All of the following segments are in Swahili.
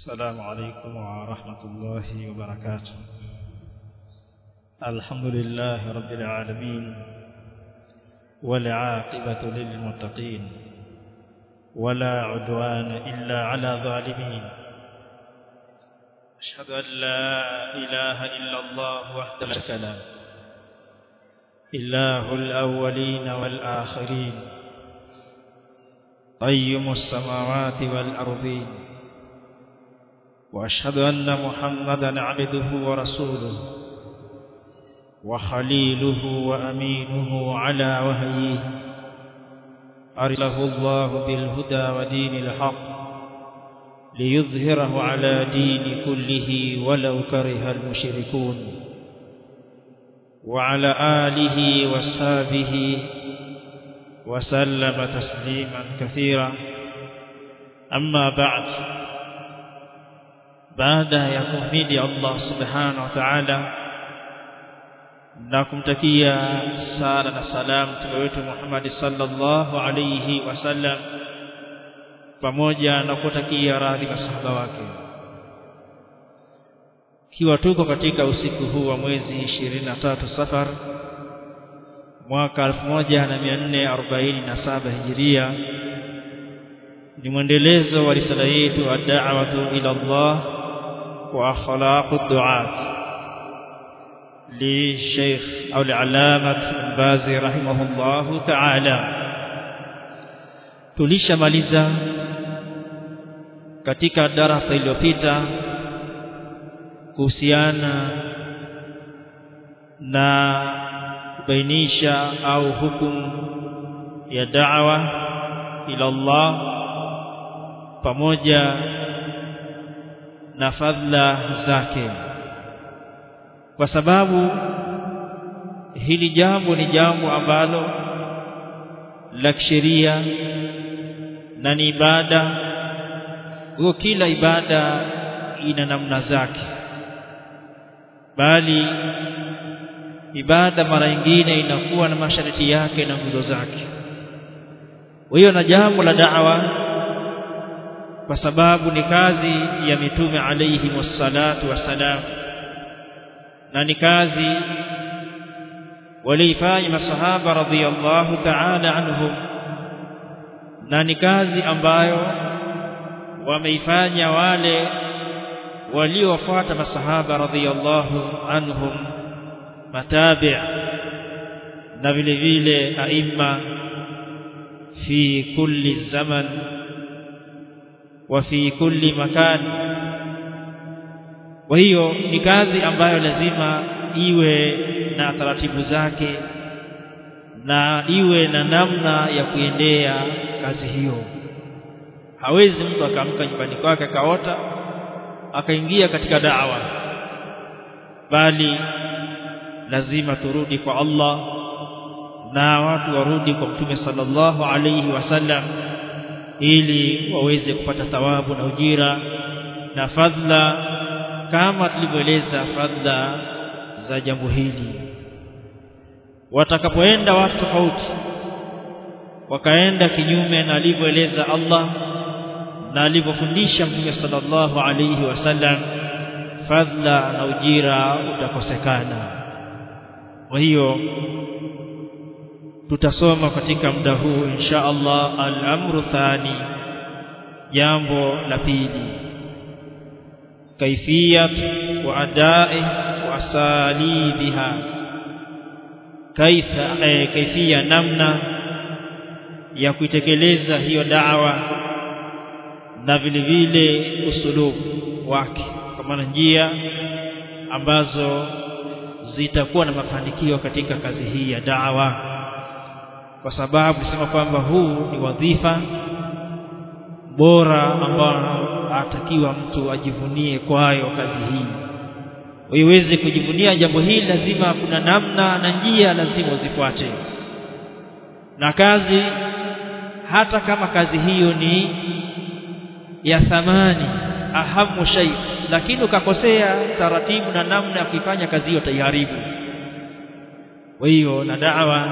السلام عليكم ورحمة الله وبركاته. الحمد لله رب العالمين والعاقبة للمتقين ولا عدوان إلا على ظالمين. أشهد أن لا إله إلا الله وحده لا شريك له. إله الأولين والآخرين. قيم السماوات والأرضين. وأشهد أن محمدا عبده ورسوله وخليله وأمينه على وهيه. أرسله الله بالهدى ودين الحق ليظهره على دين كله ولو كره المشركون. وعلى آله وصحبه وسلم تسليما كثيرا. أما بعد baada ya kumhidi Allah subhanahu wa ta'ala na kumtakia sala na salam mtume wetu Muhammad sallallahu alayhi wasallam pamoja na kutakia radhi masahaba wake. Kiwa tuko katika usiku huu wa mwezi 23 Safar mwaka 1447 Hijiria ni mwendelezo wa risala yetu ad-da'watu ila Allah wa akhlaqu ad-du'at li Sheikh au al-Allama Bazi rahimahullah ta'ala tulishamaliza katika darasa iliyopita kuhusiana na kubainisha au hukumu ya da'wa ila Allah pamoja na fadhila zake. Kwa sababu hili jambo ni jambo ambalo la kisheria na ni ibada. Kwa kila ibada ina namna zake. Bali ibada mara nyingine inakuwa na masharti yake na nguzo zake. Kwa hiyo na jambo la da'wa kwa sababu ni kazi ya mitume alayhi wassalatu wassalam na ni kazi waliifanya masahaba radhiyallahu ta'ala anhum na ni kazi ambayo wameifanya wale waliofuata masahaba radhiyallahu anhum matabi' na vile vile aima fi kulli zaman wa fi kulli makan. Kwa hiyo ni kazi ambayo lazima iwe na taratibu zake na iwe na namna ya kuendea kazi hiyo. Hawezi mtu akamka nyumbani kwake akaota akaingia katika da'wa. Bali lazima turudi kwa Allah na watu warudi kwa Mtume sallallahu alayhi wasallam ili waweze kupata thawabu na ujira na fadhila kama tulivyoeleza fadhila za jambo hili. Watakapoenda watu tofauti wakaenda kinyume na alivyoeleza Allah na alivyofundisha Mtume sallallahu alayhi wasallam fadhila na ujira utakosekana. Kwa hiyo tutasoma katika muda huu insha Allah al-amru thani jambo la pili. Kaifiyat wa adai wa asalibiha. Kaifa eh, kaifia namna ya kuitekeleza hiyo da'wa na vile vile usulubu wake. Kwa maana njia ambazo zitakuwa na mafanikio katika kazi hii ya da'wa kwa sababu tunasema kwamba huu ni wadhifa bora ambao atakiwa mtu ajivunie kwayo kazi hii. Uiweze kujivunia jambo hili lazima kuna namna na njia lazima uzifuate. Na kazi hata kama kazi hiyo ni ya thamani ahamu shay lakini ukakosea taratibu na namna ya kuifanya kazi hiyo taiharibu kwa hiyo na da'wa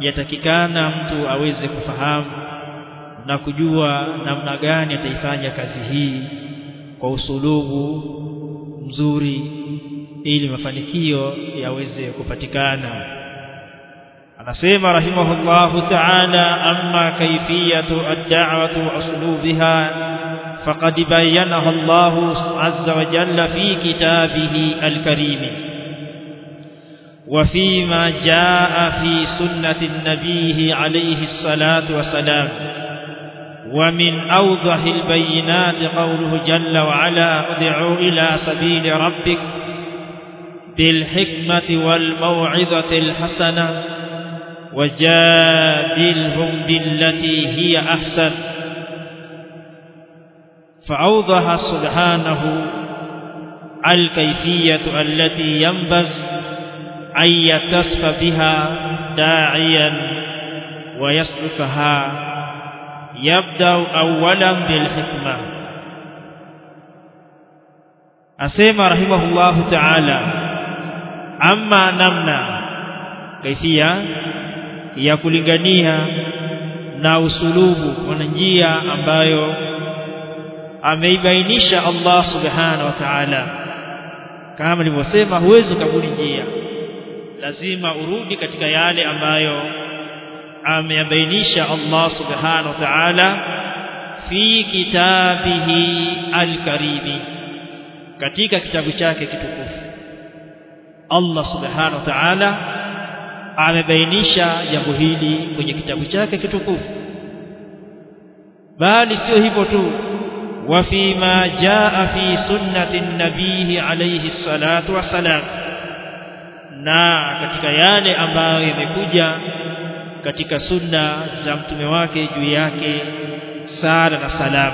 yatakikana mtu aweze kufahamu na kujua namna gani ataifanya kazi hii kwa usulubu mzuri ili mafanikio yaweze kupatikana. Anasema rahimahullahu ta'ala amma kayfiyatu ad-da'wati wa uslubiha faqad bayyanaha Allahu azza wa jalla fi kitabihi al-karim وفيما جاء في سنة النبي عليه الصلاة والسلام. ومن أوضح البينات قوله جل وعلا ادعوا إلى سبيل ربك بالحكمة والموعظة الحسنة وجادلهم بالتي هي أحسن. فأوضح سبحانه الكيفية التي ينبغي أن يتصف بها داعيا ويسلكها يبدأ أولا بالحكمة أسيما رحمه الله تعالى أما نمنا كيفية ya kulingania na usulubu kwa njia ambayo ameibainisha Allah subhanahu wa ta'ala kama nilivyosema huwezi kabuli njia lazima urudi katika yale ambayo ameyabainisha Allah subhanahu wa ta'ala fi kitabihi alkarimi katika kitabu chake kitukufu. Allah subhanahu wa ta'ala amebainisha jambo hili kwenye kitabu chake kitukufu. Bali sio hivyo tu wa fi ma jaa fi sunnati nabihi alayhi salatu wassalam na katika yale ambayo yamekuja katika sunna za mtume wake juu yake sala na salam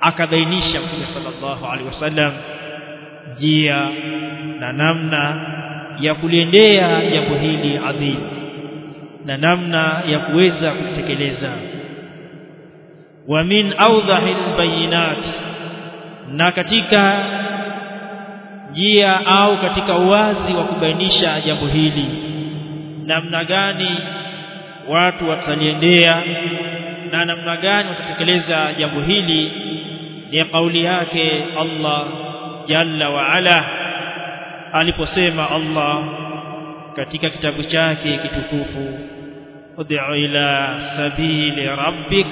akabainisha mtume sallallahu alaihi wasallam njia na namna ya kuliendea jambo hili adhimu na namna ya kuweza kutekeleza wa min awdahi bayinat na katika njia au katika uwazi wa kubainisha jambo hili. Namna gani watu wataliendea na namna gani watatekeleza jambo hili ni kauli yake Allah jalla wa ala. Aliposema Allah katika kitabu chake kitukufu ud'u ila sabili rabbik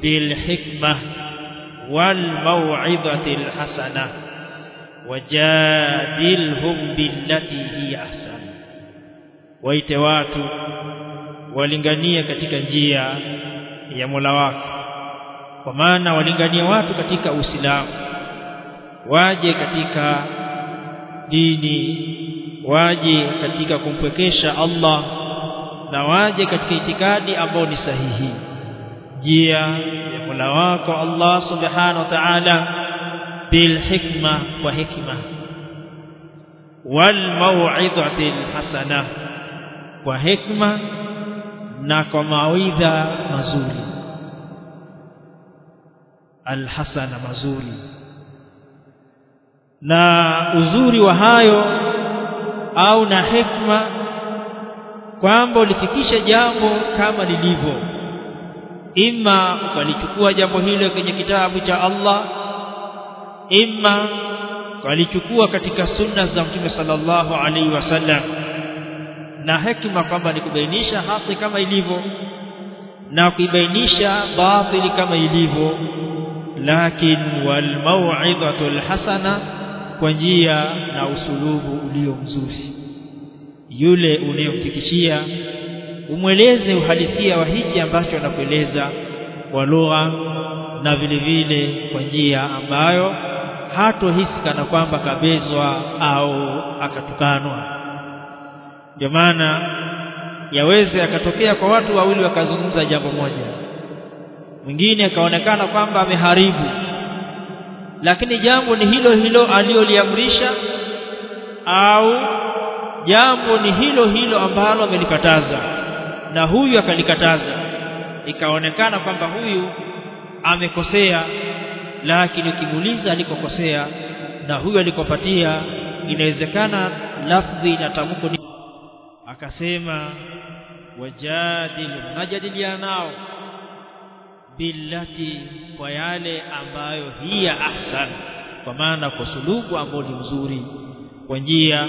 bil hikmah wal maw'izati hasanah wajadilhum billati hi ahsan. Waite watu walinganie katika njia ya Mola wako. Kwa maana walinganie watu katika Uislamu waje katika dini waje katika kumpwekesha Allah na waje katika itikadi ambayo ni sahihi. Njia ya Mola wako Allah subhanahu wa ta'ala bil hikma wa hikma. Wal نكو al مزوري kwa hikma na kwa mawidha mazuri. Al hasana mazuri. Na uzuri wa hayo au na hikma kwamba ulifikisha jambo kama lilivyo. Ima ukalichukua jambo hilo kwenye kitabu cha Allah imma walichukua katika sunna za Mtume sallallahu alaihi wasallam na hekima kwamba ni kubainisha haki kama ilivyo na kuibainisha batili kama ilivyo lakin wal mau'izatu hasana kwa njia na usulubu ulio mzuri. Yule unayemfikishia umweleze uhalisia wa hichi ambacho anakueleza kwa lugha na vile vile kwa njia ambayo hatohisi kana kwamba kabezwa au akatukanwa. Ndio maana yaweze akatokea kwa watu wawili wakazungumza jambo moja. Mwingine akaonekana kwamba ameharibu. Lakini jambo ni hilo hilo aliyoliamrisha au jambo ni hilo hilo ambalo amelikataza na huyu akalikataza. Ikaonekana kwamba huyu amekosea lakini ukimuuliza alikokosea na huyo alikopatia inawezekana lafdhi na tamko ni akasema wajadil najadiliana nao billati kwa yale ambayo hiya ahsan kwa maana kwa sulugu ambayo ni mzuri kwa njia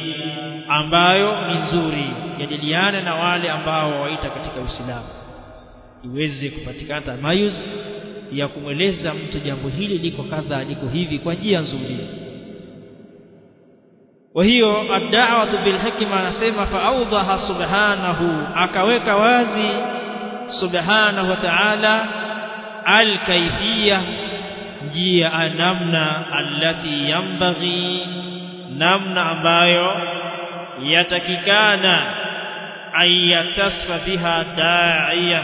ambayo ni nzuri jadiliane na wale ambao waita katika Uislamu. Iweze kupatikana tamayuz ya kumweleza mtu jambo hili liko kadha liko hivi kwa njia nzuri. Kwa hiyo ad-da'watu bil hikma anasema fa awdaha subhanahu akaweka wazi subhanahu wa ta'ala al kayfiyya njia namna allati yambaghi namna ambayo yatakikana ayatasfa biha da'iya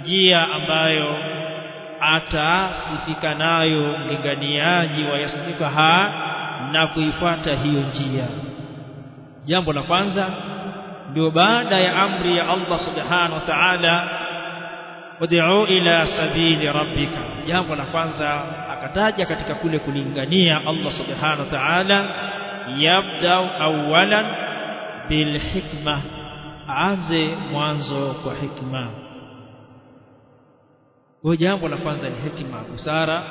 njia ambayo atasifika nayo mlinganiaji wa yasmikaha na kuifuata hiyo njia. Jambo la kwanza ndio baada ya amri ya Allah subhanahu wa ta'ala ud'u ila sabili rabbika. Jambo la kwanza akataja katika kule kulingania Allah subhanahu wa ta'ala yabda awalan bil hikma. Aanze mwanzo kwa hikma kwa jambo la kwanza ni hikma busara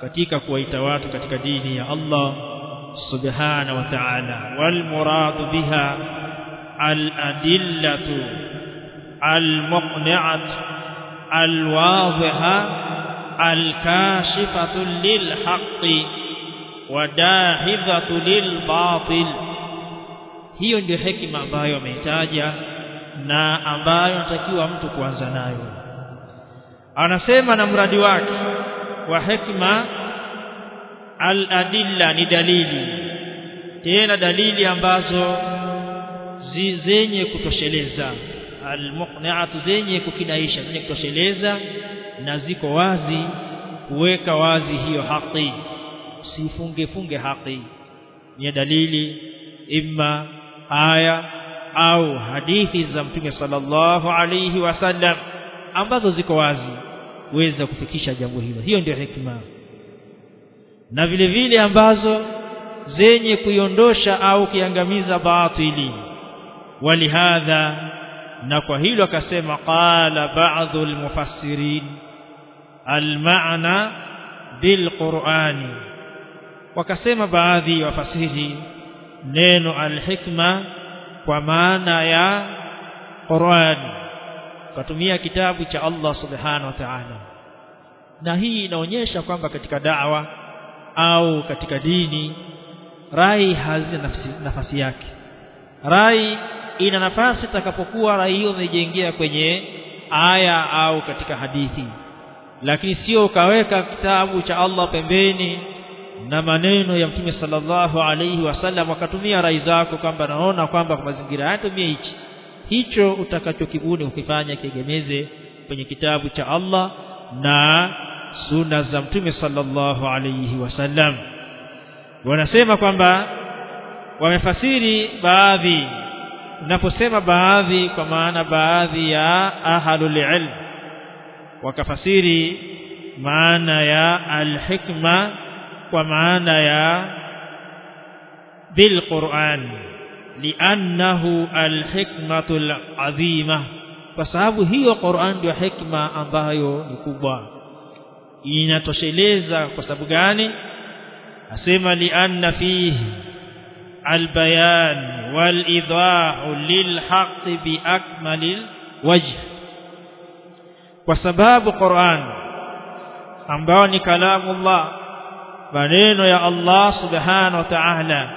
katika kuwaita watu katika dini ya Allah subhanahu wa ta'ala wal murad biha al adillatu al muqni'at al wadhiha al kashifatu lil haqqi wa dahidhatu lil batil hiyo ndio hekima ambayo ameitaja na ambayo natakiwa mtu kuanza nayo anasema na mradi wake wa hikma al-adilla ni dalili. Tena dalili ambazo zenye kutosheleza. Al-muqni'atu zenye kukinaisha zenye kutosheleza na ziko wazi kuweka wazi hiyo haki. Sifunge funge haki. Ni dalili imma aya au hadithi za mtume sallallahu alayhi wasallam ambazo ziko wazi weza kufikisha jambo hilo. Hiyo ndio hikma na vile vile ambazo zenye kuiondosha au kiangamiza batili. Walihadha na kwa hilo akasema qala ba'dhu almufassirin almaana bilqur'ani. Wakasema baadhi ya wafasiri neno alhikma kwa maana ya Qur'ani katumia kitabu cha Allah subhanahu wa ta'ala. Na hii inaonyesha kwamba katika da'wa au katika dini rai hazina nafasi, yake. Rai ina nafasi takapokuwa rai hiyo imejengea kwenye aya au katika hadithi. Lakini sio ukaweka kitabu cha Allah pembeni na maneno ya Mtume sallallahu alaihi wasallam wakatumia rai zako kwamba naona kwamba kwa mazingira haya tumie hichi hicho utakachokibuni ukifanya kiegemeze kwenye kitabu cha Allah na sunna za Mtume sallallahu alayhi wasallam wanasema kwamba wamefasiri baadhi. Unaposema baadhi kwa maana baadhi ya ahlul ilm. Wakafasiri maana ya alhikma kwa maana ya bilquran liannahu alhikmatul azima kwa sababu hiyo Qur'an ndio hikma ambayo ni kubwa inatosheleza kwa sababu gani asema lianna fihi albayan walidahu lilhaq biakmalil wajh kwa sababu Qur'an ambao ni kalamullah maneno ya Allah subhanahu wa ta'ala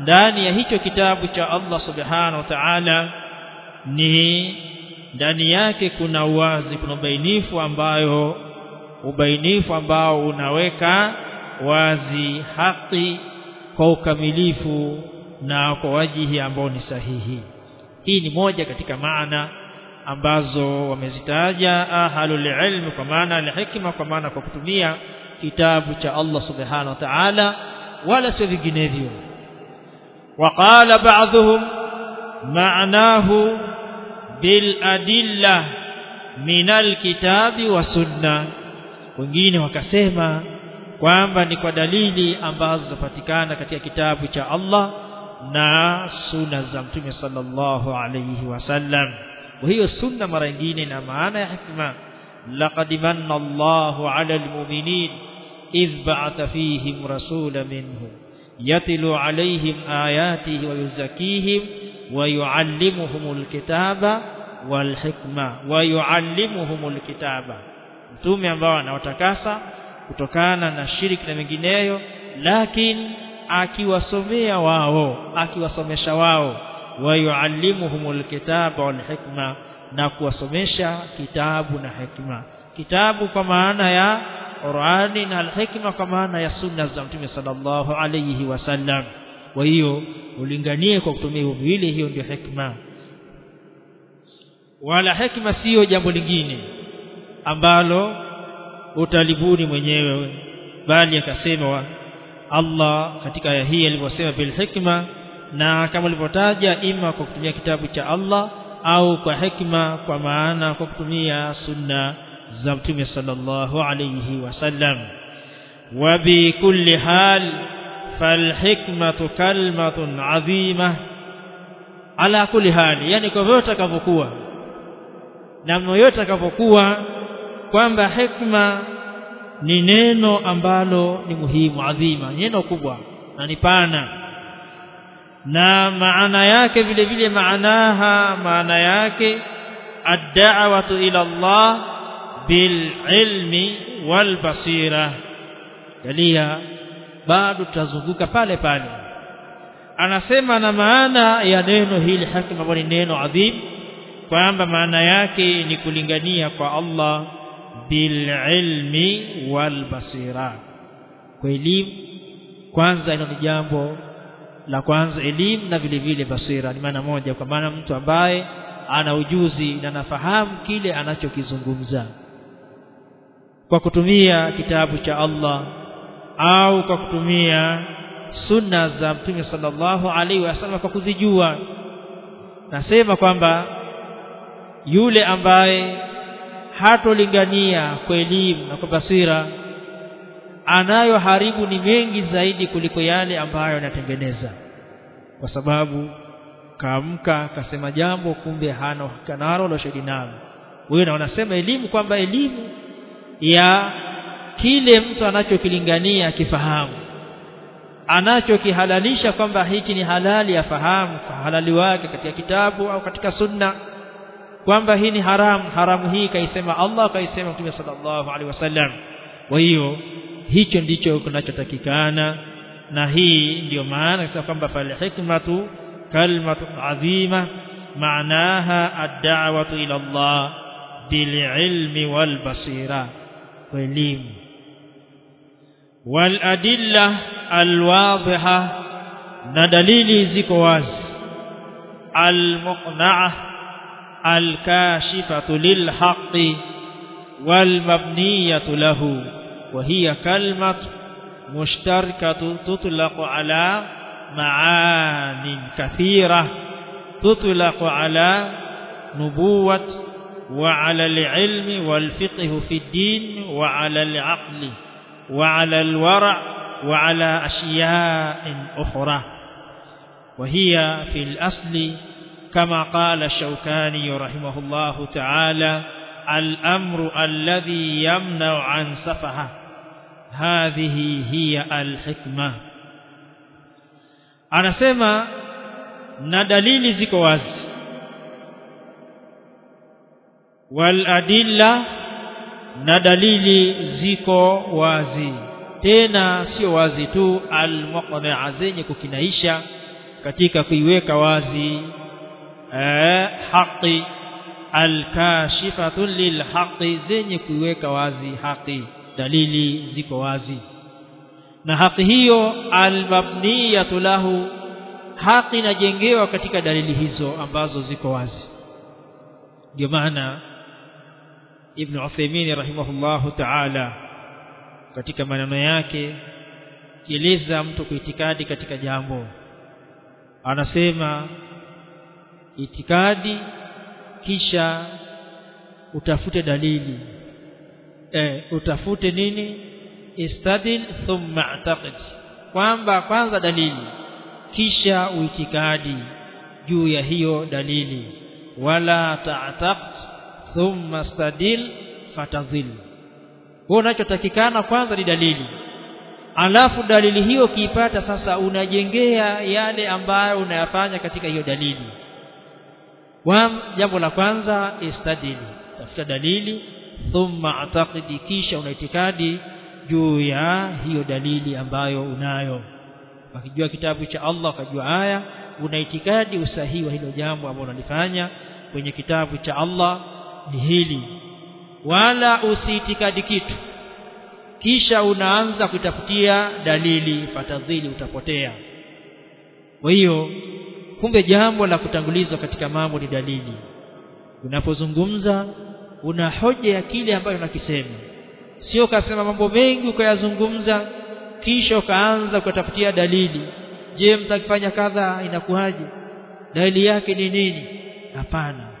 ndani ya hicho kitabu cha Allah subhanahu wa ta'ala ni ndani yake kuna uwazi kuna ubainifu ambayo ubainifu ambao unaweka wazi haki kwa ukamilifu na kwa wajihi ambao ni sahihi. Hii ni moja katika maana ambazo wamezitaja ahlul ilm kwa maana alhikma kwa maana kwa kutumia kitabu cha Allah subhanahu wa ta'ala wala sio vinginevyo وقال بعضهم معناه بالأدلة من الكتاب والسنة wengine wakasema kwamba ni kwa dalili ambazo zapatikana katika kitabu cha Allah na sunna za mtume sallallahu alayhi wasallam hiyo sunna mara nyingine na maana ya hikma laqad manna Allahu 'ala al-mu'minin idh ba'atha fihim rasula minhum yatlu alaihim ayatihi wa yuzakihim wa yu'allimuhumul kitaba wal hikma wa yu'allimuhumul kitaba. Mtume ambao anawatakasa kutokana na shiriki na mengineyo lakini akiwasomea wao akiwasomesha wao wa yuallimuhumul kitaba wal hikma na kuwasomesha kitabu na hikma. Kitabu kwa maana ya Qur'ani na al-hikma kwa maana ya sunna za Mtume sallallahu alayhi wasallam kwa hiyo ulinganie kwa kutumia hivyo hiyo ndio hikma. Wala hikma siyo jambo lingine ambalo utalibuni mwenyewe bali akasema Allah katika aya hii alivyosema bil hikma na kama alivyotaja ima kwa kutumia kitabu cha Allah au kwa hikma kwa maana kwa kutumia sunna za Mtume sallallahu alayhi wasallam wa bi kulli hal fal hikmatu kalmatun azima. Ala kulli hali yani kwa vyote takavyokuwa namna yote takavyokuwa kwamba hikma ni neno ambalo ni muhimu adhima neno kubwa na ni pana. Na maana yake vile vile maanaha maana yake ad-da'watu ila Allah bil ilmi wal basira jalia bado tutazunguka pale pale. Anasema na maana ya neno hili hakim ambayo ni neno adhim kwamba maana yake ni kulingania kwa Allah bililmi walbasira. Wal basira kwa elimu kwanza ilo ni jambo la kwanza elimu na vile vile basira. Ni maana moja kwa maana mtu ambaye ana ujuzi na nafahamu kile anachokizungumza kwa kutumia kitabu cha Allah au kwa kutumia sunna za Mtume sallallahu alaihi wasallam kwa kuzijua. Nasema kwamba yule ambaye hatolingania kwa elimu na kwa basira anayoharibu ni mengi zaidi kuliko yale ambayo anatengeneza. Kwa sababu kaamka kasema jambo kumbe hana uhakika nalo la shahidi nalo. Wewe na wanasema elimu kwamba elimu ya kile mtu anachokilingania kifahamu anachokihalalisha kwamba hiki ni halali afahamu halali wake katika kitabu au katika sunna kwamba hii ni haramu haramu hii kaisema Allah kaisema Mtume sallallahu alaihi wasallam. Kwa hiyo hicho ndicho kinachotakikana na hii ndiyo maana kwa kwamba fal hikmatu kalmatu adhima maanaha ad-da'watu ila Allah bil ilmi wal basira التقليم والأدلة الواضحة ندليل زكواز المقنعة الكاشفة للحق والمبنية له وهي كلمة مشتركة تطلق على معان كثيرة تطلق على نبوة وعلى العلم والفقه في الدين وعلى العقل وعلى الورع وعلى أشياء أخرى. وهي في الأصل كما قال الشوكاني رحمه الله تعالى الأمر الذي يمنع عن سفهة. hadhihi hiya alhikma anasema na dalili ziko wazi wal adilla na dalili ziko wazi. Tena sio wazi tu almuqni'a zenye kukinaisha katika kuiweka wazi eh, haki alkashifatu lilhaqi zenye kuiweka wazi haqi. Dalili ziko wazi. Na haqi hiyo almabniyatu lahu haqi inajengewa katika dalili hizo ambazo ziko wazi. Ndio maana ibn Uthaymeen rahimahullahu ta'ala. Katika maneno yake kieleza mtu kuitikadi katika jambo. Anasema itikadi kisha utafute dalili. E, utafute nini? Istadil thumma i'taqid. Kwamba kwanza dalili kisha uitikadi juu ya hiyo dalili. Wala ta'taqd thumma stadil fatadhil. Wewe unachotakikana kwanza ni dalili. Alafu dalili hiyo kiipata sasa unajengea yale ambayo unayafanya katika hiyo dalili. Wa jambo la kwanza istadili tafuta dalili. Thumma ataqidi kisha unaitikadi juu ya hiyo dalili ambayo unayo. Ukijua kitabu cha Allah ukajua aya unaitikadi usahihi wa hilo jambo ambalo unalifanya kwenye kitabu cha Allah hili. Wala usiitikadi kitu. Kisha unaanza kutafutia dalili fatadhili utapotea. Kwa hiyo kumbe jambo la kutangulizwa katika mambo ni dalili. Unapozungumza una hoja ya kile ambayo unakisema. Sio kasema mambo mengi ukayazungumza kisha ukaanza kutafutia dalili. Je mtakifanya kadha inakuwaje? Dalili yake ni nini? Hapana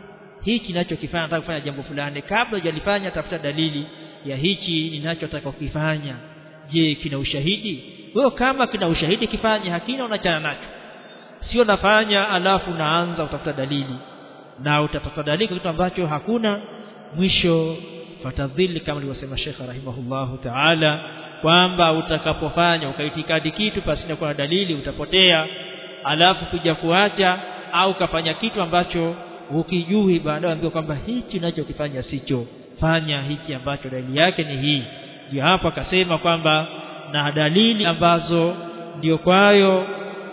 hichi ninachokifanya nataka kufanya jambo fulani. Kabla hujalifanya tafuta dalili ya hichi ninachotaka kukifanya. Je kina ushahidi? Wewe kama kina ushahidi kifanye hakina unachana nacho. Sio nafanya alafu naanza utafuta dalili. Na utatafuta dalili kwa kitu ambacho hakuna mwisho. Fatadhili kama alivyosema Sheikh rahimahullahu ta'ala kwamba utakapofanya ukaitikadi kitu pasina kuwa na dalili utapotea alafu kuja kuacha au kafanya kitu ambacho ukijui baadaye ambiwa kwamba hichi unachokifanya sicho fanya hichi ambacho dalili yake ni hii ndio hapa akasema kwamba na dalili ambazo ndio kwayo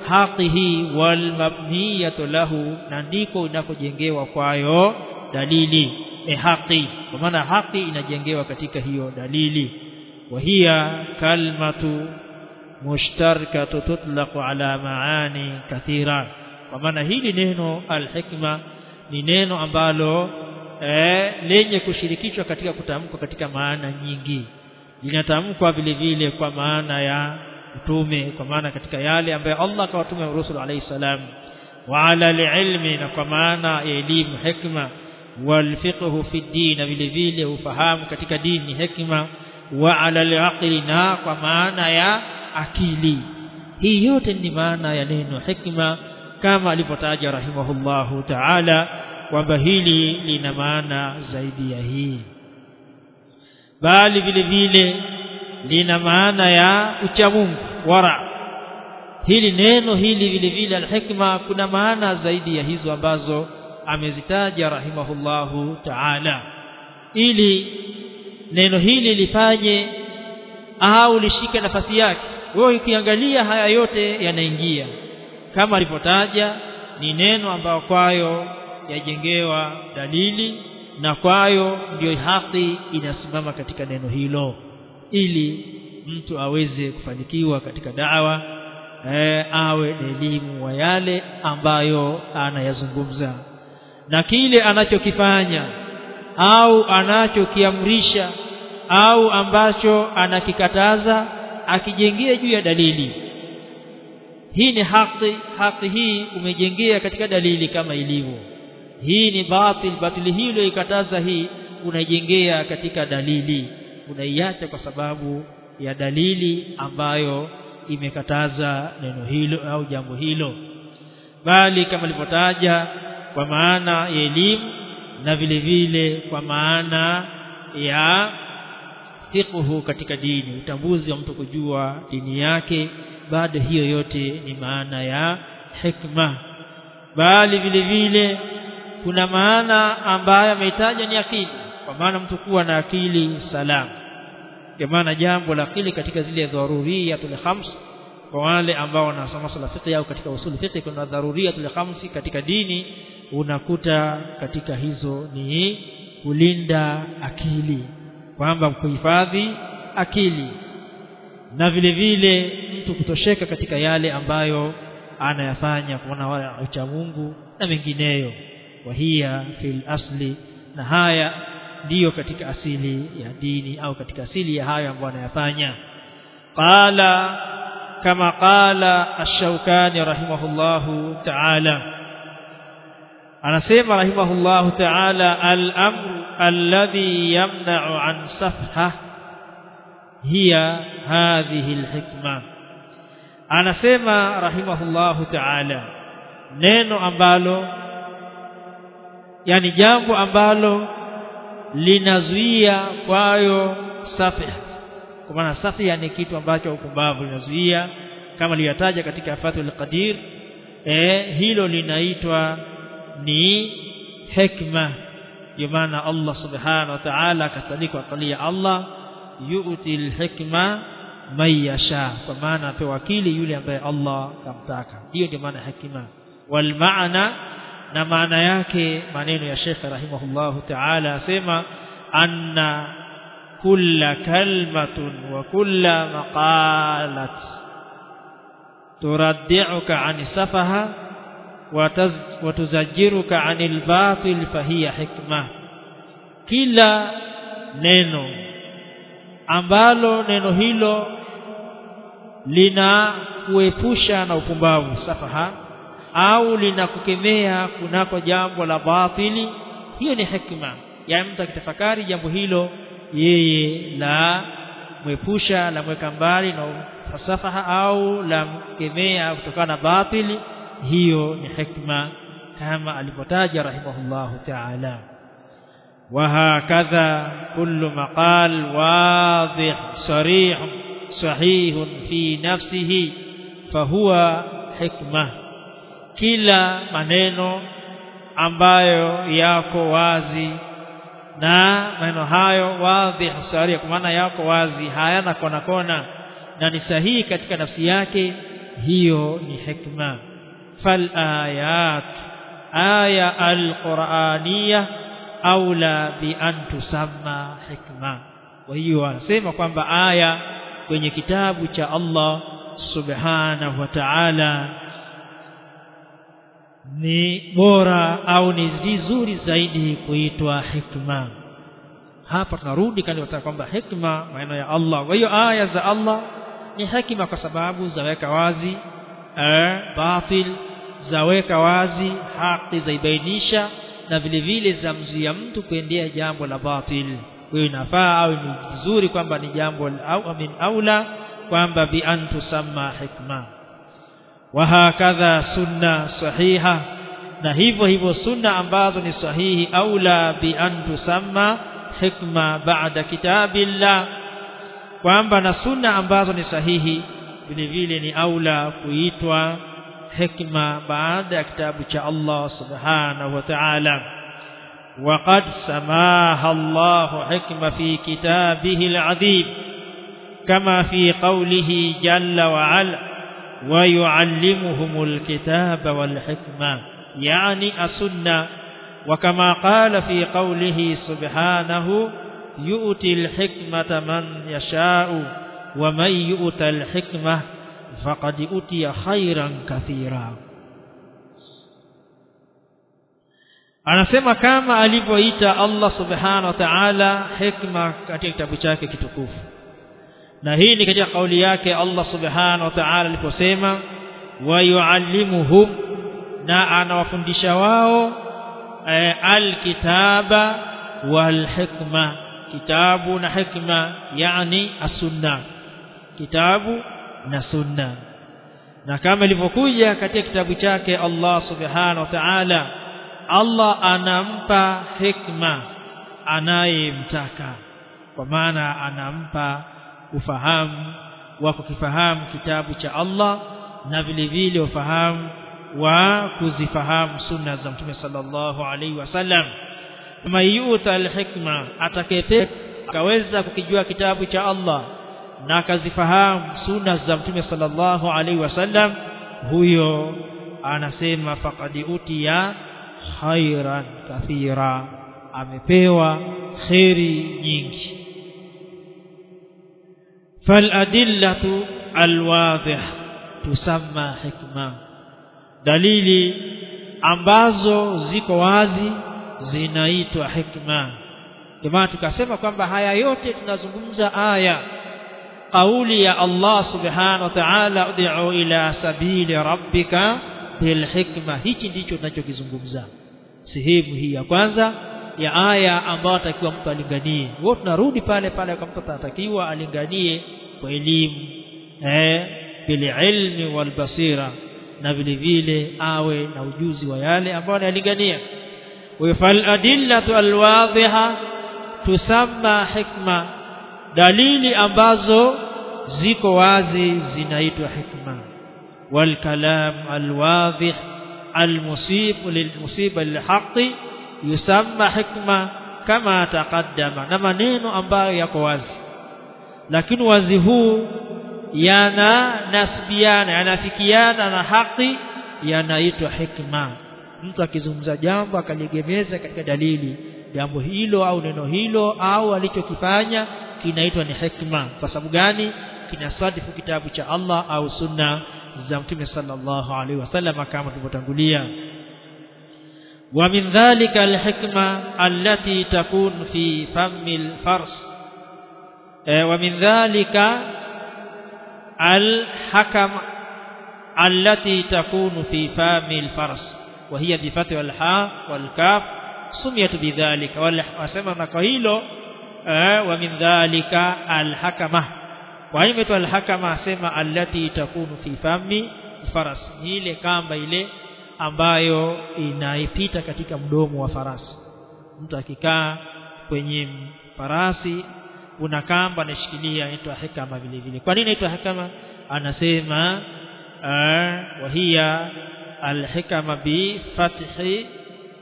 haki hii wal mabniyatu lahu na ndiko inakojengewa kwayo dalili e haki kwa maana haki inajengewa katika hiyo dalili وهي كلمة مشتركة تطلق على معاني كثيرة kwa maana hili neno alhikma ni neno ambalo eh, lenye kushirikishwa katika kutamkwa katika maana nyingi. Linatamkwa vile vile kwa maana ya utume kwa maana katika yale ambayo Allah akawatuma rusul alayhi salam. Wa ala alilmi na kwa maana ya elimu hikma walfiqhu fi din vile vile ufahamu katika dini hikma wa ala alaqli na kwa maana ya akili. Hii yote ni maana ya neno hikma kama alivyotaja rahimahullahu ta'ala kwamba hili lina maana zaidi ya hii. Bali vile vile lina maana ya uchamungu wara. Hili neno hili vile vile alhikma kuna maana zaidi ya hizo ambazo amezitaja rahimahullahu ta'ala. Ili neno hili lifanye au lishike nafasi yake wewe ukiangalia haya yote yanaingia kama alivyotaja ni neno ambayo kwayo yajengewa dalili na kwayo ndio haki inasimama katika neno hilo. Ili mtu aweze kufanikiwa katika dawa e, awe elimu wa yale ambayo anayazungumza. Na kile anachokifanya au anachokiamrisha au ambacho anakikataza akijengea juu ya dalili hii ni haki haki hii umejengea katika dalili kama ilivyo. Hii ni batil batili hii uliyoikataza hii unaijengea katika dalili. Unaiacha kwa sababu ya dalili ambayo imekataza neno hilo au jambo hilo. Bali kama nilivyotaja kwa maana ya elimu na vile vile kwa maana ya fiqhu katika dini. Utambuzi wa mtu kujua dini yake baada hiyo yote ni maana ya hikma. Bali vile vile kuna maana ambayo ameitaja ni akili. Kwa maana mtu kuwa na akili salama. Kwa maana jambo la akili katika zile dharuriyatul khams kwa wale ambao wanasoma sala fiqh au katika usul fiqh kuna dharuriyatul khamsi katika dini unakuta katika hizo ni kulinda akili. Kwamba kuhifadhi akili na vile vile mtu kutosheka katika yale ambayo anayafanya kuona ucha Mungu na mengineyo. Wahia fil asli na haya ndiyo katika asili ya dini au katika asili ya hayo ambayo anayafanya. Qala kama qala ash-shawkani rahimahullahu ta'ala. Anasema rahimahullahu ta'ala al-amru alladhi yamna'u an safha hiya hadhihi alhikma. Anasema rahimahullahu ta'ala neno ambalo yani jambo ambalo linazuia kwayo safiha kwa maana safiha ni kitu ambacho upumbavu linazuia kama liyataja katika Fathul Qadir eh hilo linaitwa ni hikma. Maana Allah subhanahu wa ta'ala akasalika kwa Allah yu'ti al-hikma man yasha. Kwa maana apewa akili yule ambaye Allah kamtaka hiyo ndio maana hikma. Wal maana na maana yake maneno ya Sheikh rahimahullahu ta'ala asema anna kulla kalmatun wa kulla maqalat turaddi'uka 'an safaha wa tuzajjiruka 'anil batil fahiya hikma. Kila neno ambalo neno hilo lina kuepusha na upumbavu safaha au linakukemea kunako jambo la batili hiyo ni hikma ya mtu akitafakari jambo hilo yeye la mwepusha la mweka mbali na safaha au la mkemea kutokana na batili hiyo ni hikma kama alipotaja rahimahullahu ta'ala وهكذا كل مقال واضح صريح صحيح في نفسه فهو حكمه kila maneno ambayo yako wazi na maneno hayo wazi saria kwa maana yako wazi hayana kona kona na ni sahihi katika nafsi yake hiyo ni hikma fal ayat aya alqur'aniyah aula bi an tusamma hikma. Kwa hiyo anasema kwamba aya kwenye kitabu cha Allah subhanahu wa ta'ala ni bora au ni vizuri zaidi kuitwa hikma. Hapa tunarudi kani wasema kwamba hikma maneno ya Allah. Kwa hiyo aya za Allah ni hikma kwa sababu zaweka wazi eh, batil zaweka wazi haki zaibainisha na vile vile zamzuia mtu kuendea jambo la batil. Hiyo inafaa au ni vizuri kwamba ni jambo au min aula kwamba bi an hikma. Wa hakadha sunna sahiha. Na hivyo hivyo sunna ambazo ni sahihi aula bi an tusamma hikma baada kitabillah. Kwamba na sunna ambazo ni sahihi vile vile ni aula kuitwa kitabu cha Allah subhanahu wa ta'ala. وقد سماها الله حكمة في كتابه العظيم كما في قوله جل وعلا ويعلمهم الكتاب والحكمة يعني السنة وكما قال في قوله سبحانه يؤتي الحكمة من يشاء ومن يؤت الحكمة فقد أتي خيرا كثيرا anasema kama alivyoita Allah subhanahu wa ta'ala hikma katika kitabu chake kitukufu na hii ni katika kauli yake Allah subhanahu wa ta'ala aliposema wa yuallimuhum na anawafundisha wao e, alkitaba wal hikma kitabu na hikma yani as-sunna kitabu na sunna. Na kama ilivyokuja katika kitabu chake Allah subhanahu wa ta'ala Allah anampa hikma anayemtaka. Kwa maana anampa ufahamu wa kukifahamu kitabu cha Allah na vile vile ufahamu wa kuzifahamu sunna za Mtume sallallahu alaihi wasallam mayuta yuta alhikma atakayepe akaweza kukijua kitabu cha Allah na akazifahamu sunna za mtume sallallahu alaihi wasallam huyo anasema faqad utiya khairan kathira. Amepewa khairi nyingi. Faladillatu alwadhih tusamma hikma. Dalili ambazo ziko wazi zinaitwa hikma. Jamaa tukasema kwamba haya yote tunazungumza aya kauli ya Allah subhanahu wa ta'ala ud'u ila sabili rabbika bil hikma. Hichi ndicho tunachokizungumza. Sehemu hii ya kwanza ya aya ambayo atakiwa mtu alinganie. Wao tunarudi pale pale kwa mtu anatakiwa alinganie kwa elimu eh bil ilmi wal basira na vile vile awe na ujuzi wa yale ambayo analingania. Wa fal adillatu alwadhiha tusamma hikma dalili ambazo ziko wazi zinaitwa hikma. Wal kalam al wadih al musib lil musiba lil yusamma hikma kama taqaddama. Na maneno ambayo yako wazi. Lakini wazi huu yana nasbiana yanafikiana na haki yanaitwa hikma. Mtu akizungumza jambo akaliegemeza katika dalili jambo hilo au neno hilo au alichokifanya kinaitwa ni hikma kwa sababu gani kinasadifu kitabu cha Allah au sunna za mtume sallallahu alaihi wasallam kama tulivyotangulia ومن ذلك الحكمة التي تكون في فم الفرس ومن ذلك الحكم التي تكون في فم الفرس وهي بفتح الحاء والكاف Eh, wa min dhalika alhakama kwa hiyo mtu alhakama asema allati takunu fi fami faras. Ile kamba ile ambayo inaipita katika mdomo wa farasi mtu akikaa kwenye farasi kuna kamba anashikilia inaitwa hikama vile vile. Kwa nini inaitwa hikama anasema eh, wa hiya alhikama bi fathi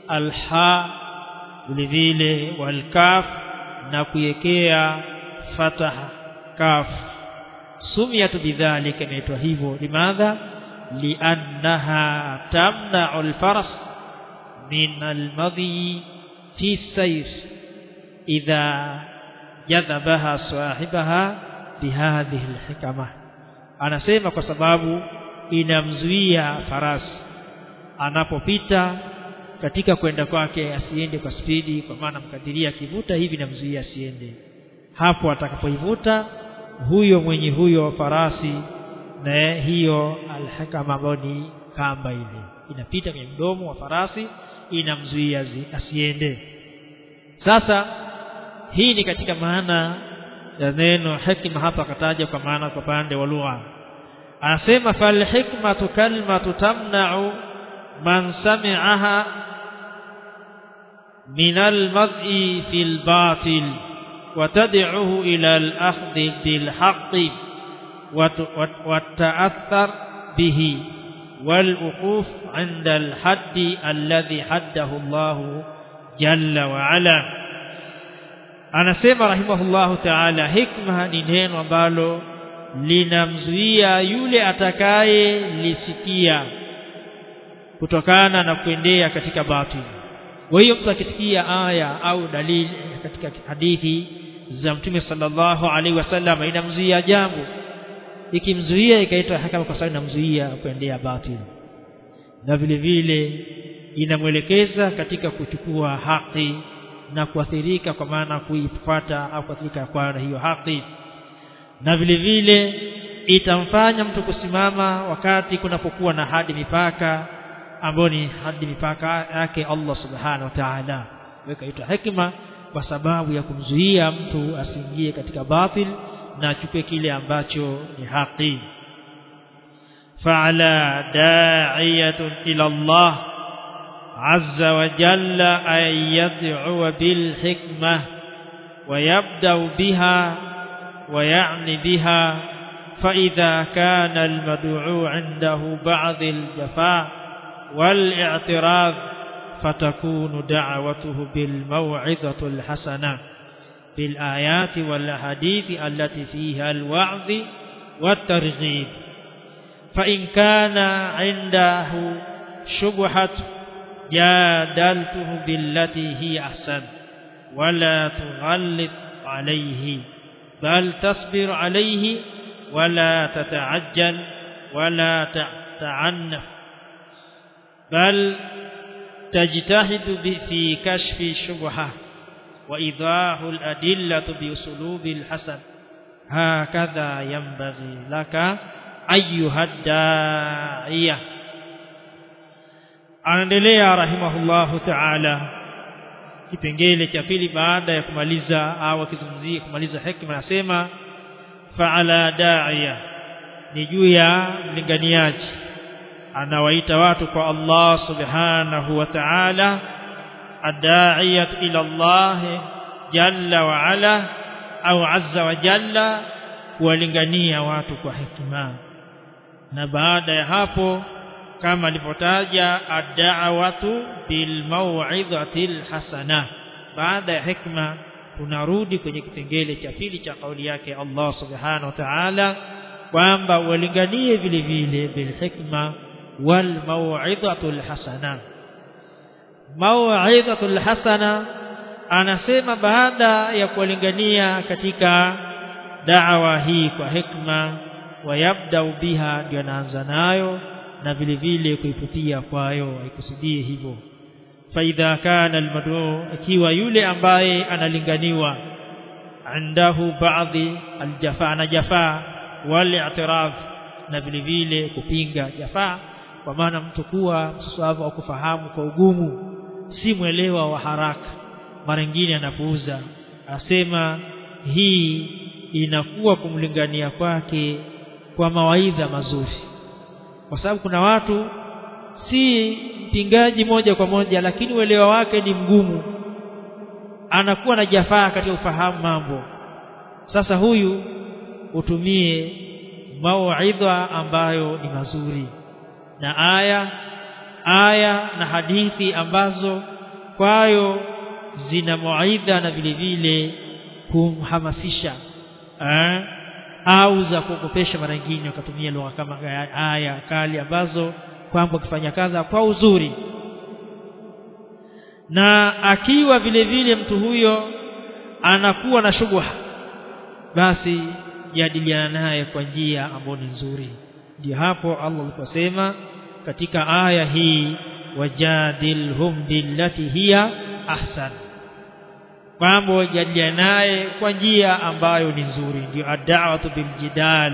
alha vile vile walkaf na kuwekea fataha kaf sumiyatu bidhalika inaitwa hivyo limadha liannaha tamna'u alfaras min almadhi fi sayr idha jadhabaha sahibaha bihadhihi alhikama anasema kwa sababu inamzuia farasi anapopita katika kwenda kwake asiende kwa spidi kwa maana mkadiria akivuta hivi namzuia asiende. Hapo atakapoivuta huyo mwenye huyo farasi na hiyo alhakama ambayo ni kamba ile. Inapita kwenye mdomo wa farasi inamzuia asiende. Sasa hii ni katika maana ya neno hikma hapa akataja kwa maana kwa pande wa lugha. Anasema fal hikmatu kalmatu tamna'u man sami'aha min al-mad'i fil batil wa tad'uhu ila al-akhdh bil haqq wa ta'athar bihi wal uquf 'inda al-hadd alladhi haddahu Allah jalla wa 'ala anasema rahimahullahu ta'ala hikma ni neno ambalo linamzuia yule atakaye lisikia kutokana na kuendea katika batili kwa hiyo mtu akisikia aya au dalili katika hadithi za mtume sallallahu alaihi wasallam inamzuia jambo. Ikimzuia ikaitwa hakama kwa sababu inamzuia kuendea batil na vile vile inamwelekeza katika kuchukua haki na kuathirika kwa maana kuifuata au kuathirika kwa hiyo haki. Na vile vile itamfanya mtu kusimama wakati kunapokuwa na hadi mipaka ambayo ni hadi mipaka yake Allah subhanahu wa ta'ala weka ita hikma kwa sababu ya kumzuia mtu asiingie katika batil na achukue kile ambacho ni haki fa'ala da'iyatun ila Allah عز وجل أن يدعو بالحكمة ويبدأ بها ويعني بها فإذا كان المدعو عنده بعض الجفاء والاعتراض فتكون دعوته بالموعظة الحسنة بالآيات والأحاديث التي فيها الوعظ والترغيب. فإن كان عنده شبهة جادلته بالتي هي أحسن ولا تغلط عليه بل تصبر عليه ولا تتعجل ولا تعنف بل تجتهد في كشف الشبهة وإيضاح الأدلة بأسلوب الحسن هكذا ينبغي لك أيها الداعية anaendelea rahimahullahu ta'ala kipengele cha pili baada ya kumaliza au akizungumzia kumaliza hikma anasema fa'ala da'iya ni juu ya mlinganiaji anawaita watu kwa Allah subhanahu wa ta'ala ad'iyat ila Allah jalla wa ala au azza wa jalla kuwalingania watu kwa hekima na baada ya hapo kama alivyotaja ad-da'watu bil maw'idhatil hasana baada ya hikma tunarudi kwenye kipengele cha pili cha kauli yake Allah subhanahu wa ta'ala kwamba walinganie vile vile bil hikma wal mau'izatul hasana. Mau'izatul hasana anasema baada ya kuwalingania katika da'wa hii kwa hikma wayabdau biha ndio anaanza nayo na vile vile kuiputia kwayo ikusudie hivyo. Faidha kana almadu akiwa yule ambaye analinganiwa andahu baadhi aljafa na jafa wal i'tiraf na vile vile kupinga jafa kwa maana mtu kuwa msawabu wa kufahamu kwa ugumu si mwelewa wa haraka. Mara nyingine anapuuza asema hii inakuwa kumlingania kwake kwa mawaidha mazuri. Kwa sababu kuna watu si mpingaji moja kwa moja lakini uelewa wake ni mgumu. Anakuwa na jafaa katika ufahamu mambo. Sasa huyu utumie mawaidha ambayo ni mazuri na aya aya na hadithi ambazo kwayo zina muaidha na vile vile kumhamasisha eh? au za kuogopesha mara nyingine wakatumia lugha kama aya kali ambazo kwamba kifanya kadha kwa uzuri na akiwa vile vile mtu huyo anakuwa na shubha basi jadiliana naye kwa njia ambayo ni nzuri ndio hapo Allah aliposema katika aya hii wajadilhum billati hiya ahsan. Kwamba jadiliana naye kwa njia ambayo ni nzuri ndio ad-da'watu biljidal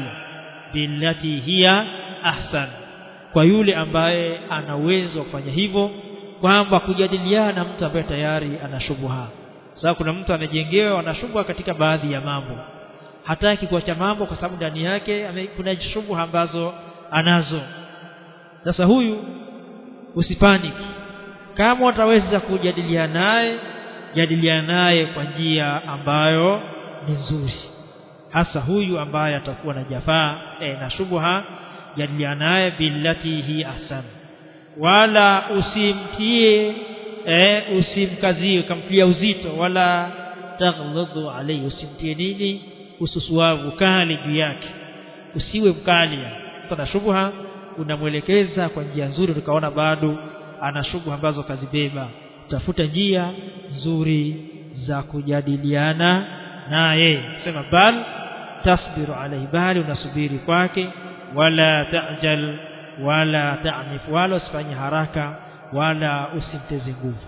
billati hiya ahsan. Kwa yule ambaye ana uwezo kufanya hivyo kwamba kujadiliana mtu ambaye tayari ana shubha. Sasa kuna mtu anajengewa ana shubha katika baadhi ya mambo hataki kuacha mambo kwa sababu ndani yake kuna shubu ambazo anazo. Sasa huyu usipaniki kama utaweza kujadiliana naye jadiliana naye kwa njia ambayo ni nzuri. Hasa huyu ambaye atakuwa na jafaa e, na shubha jadiliana naye billati hi ahsan. Wala usimtie eh, usimkazie ukamtia uzito wala taghlidhu alayhi usimtie nini ususuavu kali juu yake. Usiwe mkali. Kuna shubha unamwelekeza kwa njia nzuri tukaona bado ana shubha ambazo kazibeba tafuta njia nzuri za kujadiliana naye. Sema bal tasbiru alayhi bali unasubiri kwake. Wala ta'jal wala ta'nif wala usifanye haraka wala usimteze nguvu.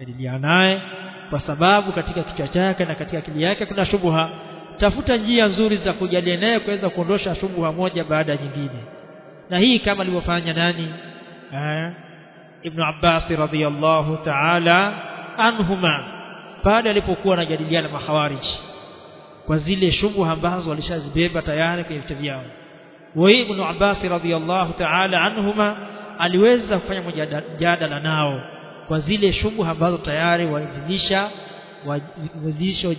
Jadiliana naye kwa sababu katika kichwa chake na katika akili yake kuna shubha tafuta njia nzuri za kujadiliana naye kuweza kuondosha shubha moja baada ya nyingine. Na hii kama alivyofanya nani? Eh? Ibn Abbas radhiyallahu ta'ala anhuma. Pale alipokuwa anajadiliana na mahawarij kwa zile shubha ambazo walishazibeba tayari kwenye vitu vyao. Wa Ibn Abbas radhiyallahu ta'ala anhuma aliweza kufanya mjadala nao. Kwa zile shubha ambazo tayari walizidisha wazidisho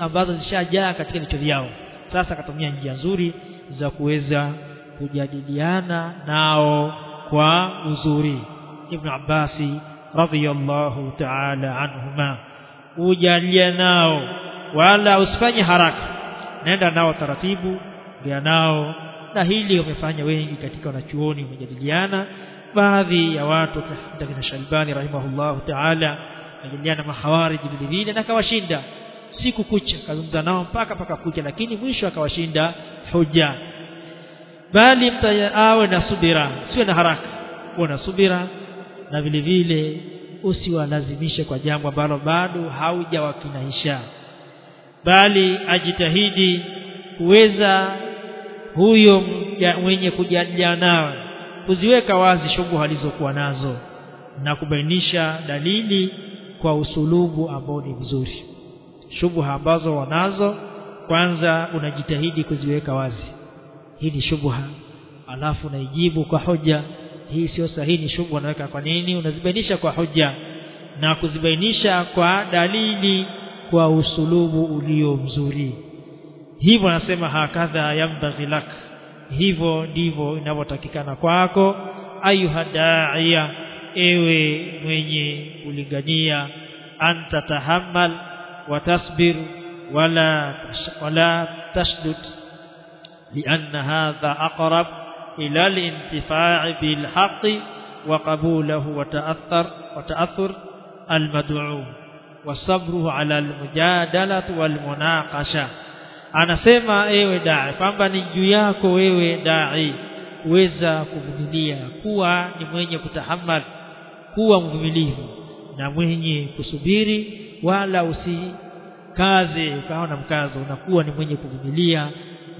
ambazo zishajaa katika vichwa vyao. Sasa akatumia njia nzuri za kuweza kujadiliana nao kwa uzuri. Ibn Abbasi radhiyallahu ta'ala anhuma. Ujalia nao wala usifanye haraka. Nenda nao taratibu ndia nao. Na hili wamefanya wengi katika wanachuoni wamejadiliana. Baadhi ya watu kina Shalbani rahimahullahu ta'ala wajadiliana mahawarij vile vile na kawashinda siku kucha kazungumza nao mpaka paka kucha lakini mwisho akawashinda hoja bali awe na subira siwe na haraka. Uwe na subira na vile vile usiwalazimishe kwa jambo ambalo bado haujawakinaisha bali ajitahidi kuweza huyo mwenye kujadiliana nawe kuziweka wazi shughuli alizokuwa nazo na kubainisha dalili kwa usulubu ambao ni mzuri. Shubha ambazo wanazo kwanza unajitahidi kuziweka wazi. Hii ni shubha. Alafu unaijibu kwa hoja. Hii sio sahihi ni shubha. Unaweka kwa nini? Unazibainisha kwa hoja. Na kuzibainisha kwa dalili kwa usulubu ulio mzuri. Hivyo anasema hakadha yambaghi lak. Hivyo ndivyo inavyotakikana kwako. Ayuha da'iya ewe mwenye kulingania anta tahammal wa tasbir wala wala tashdud لأن هذا أقرب إلى الانتفاع بالحق وقبوله وتأثر وتأثر المدعو وصبره على المجادلة والمناقشة anasema ewe dai kwamba ni juu yako wewe dai uweza kuvumilia kuwa ni mwenye kutahamal kuwa mvumilivu na mwenye kusubiri wala usikaze ukaona mkazo unakuwa ni mwenye kuvumilia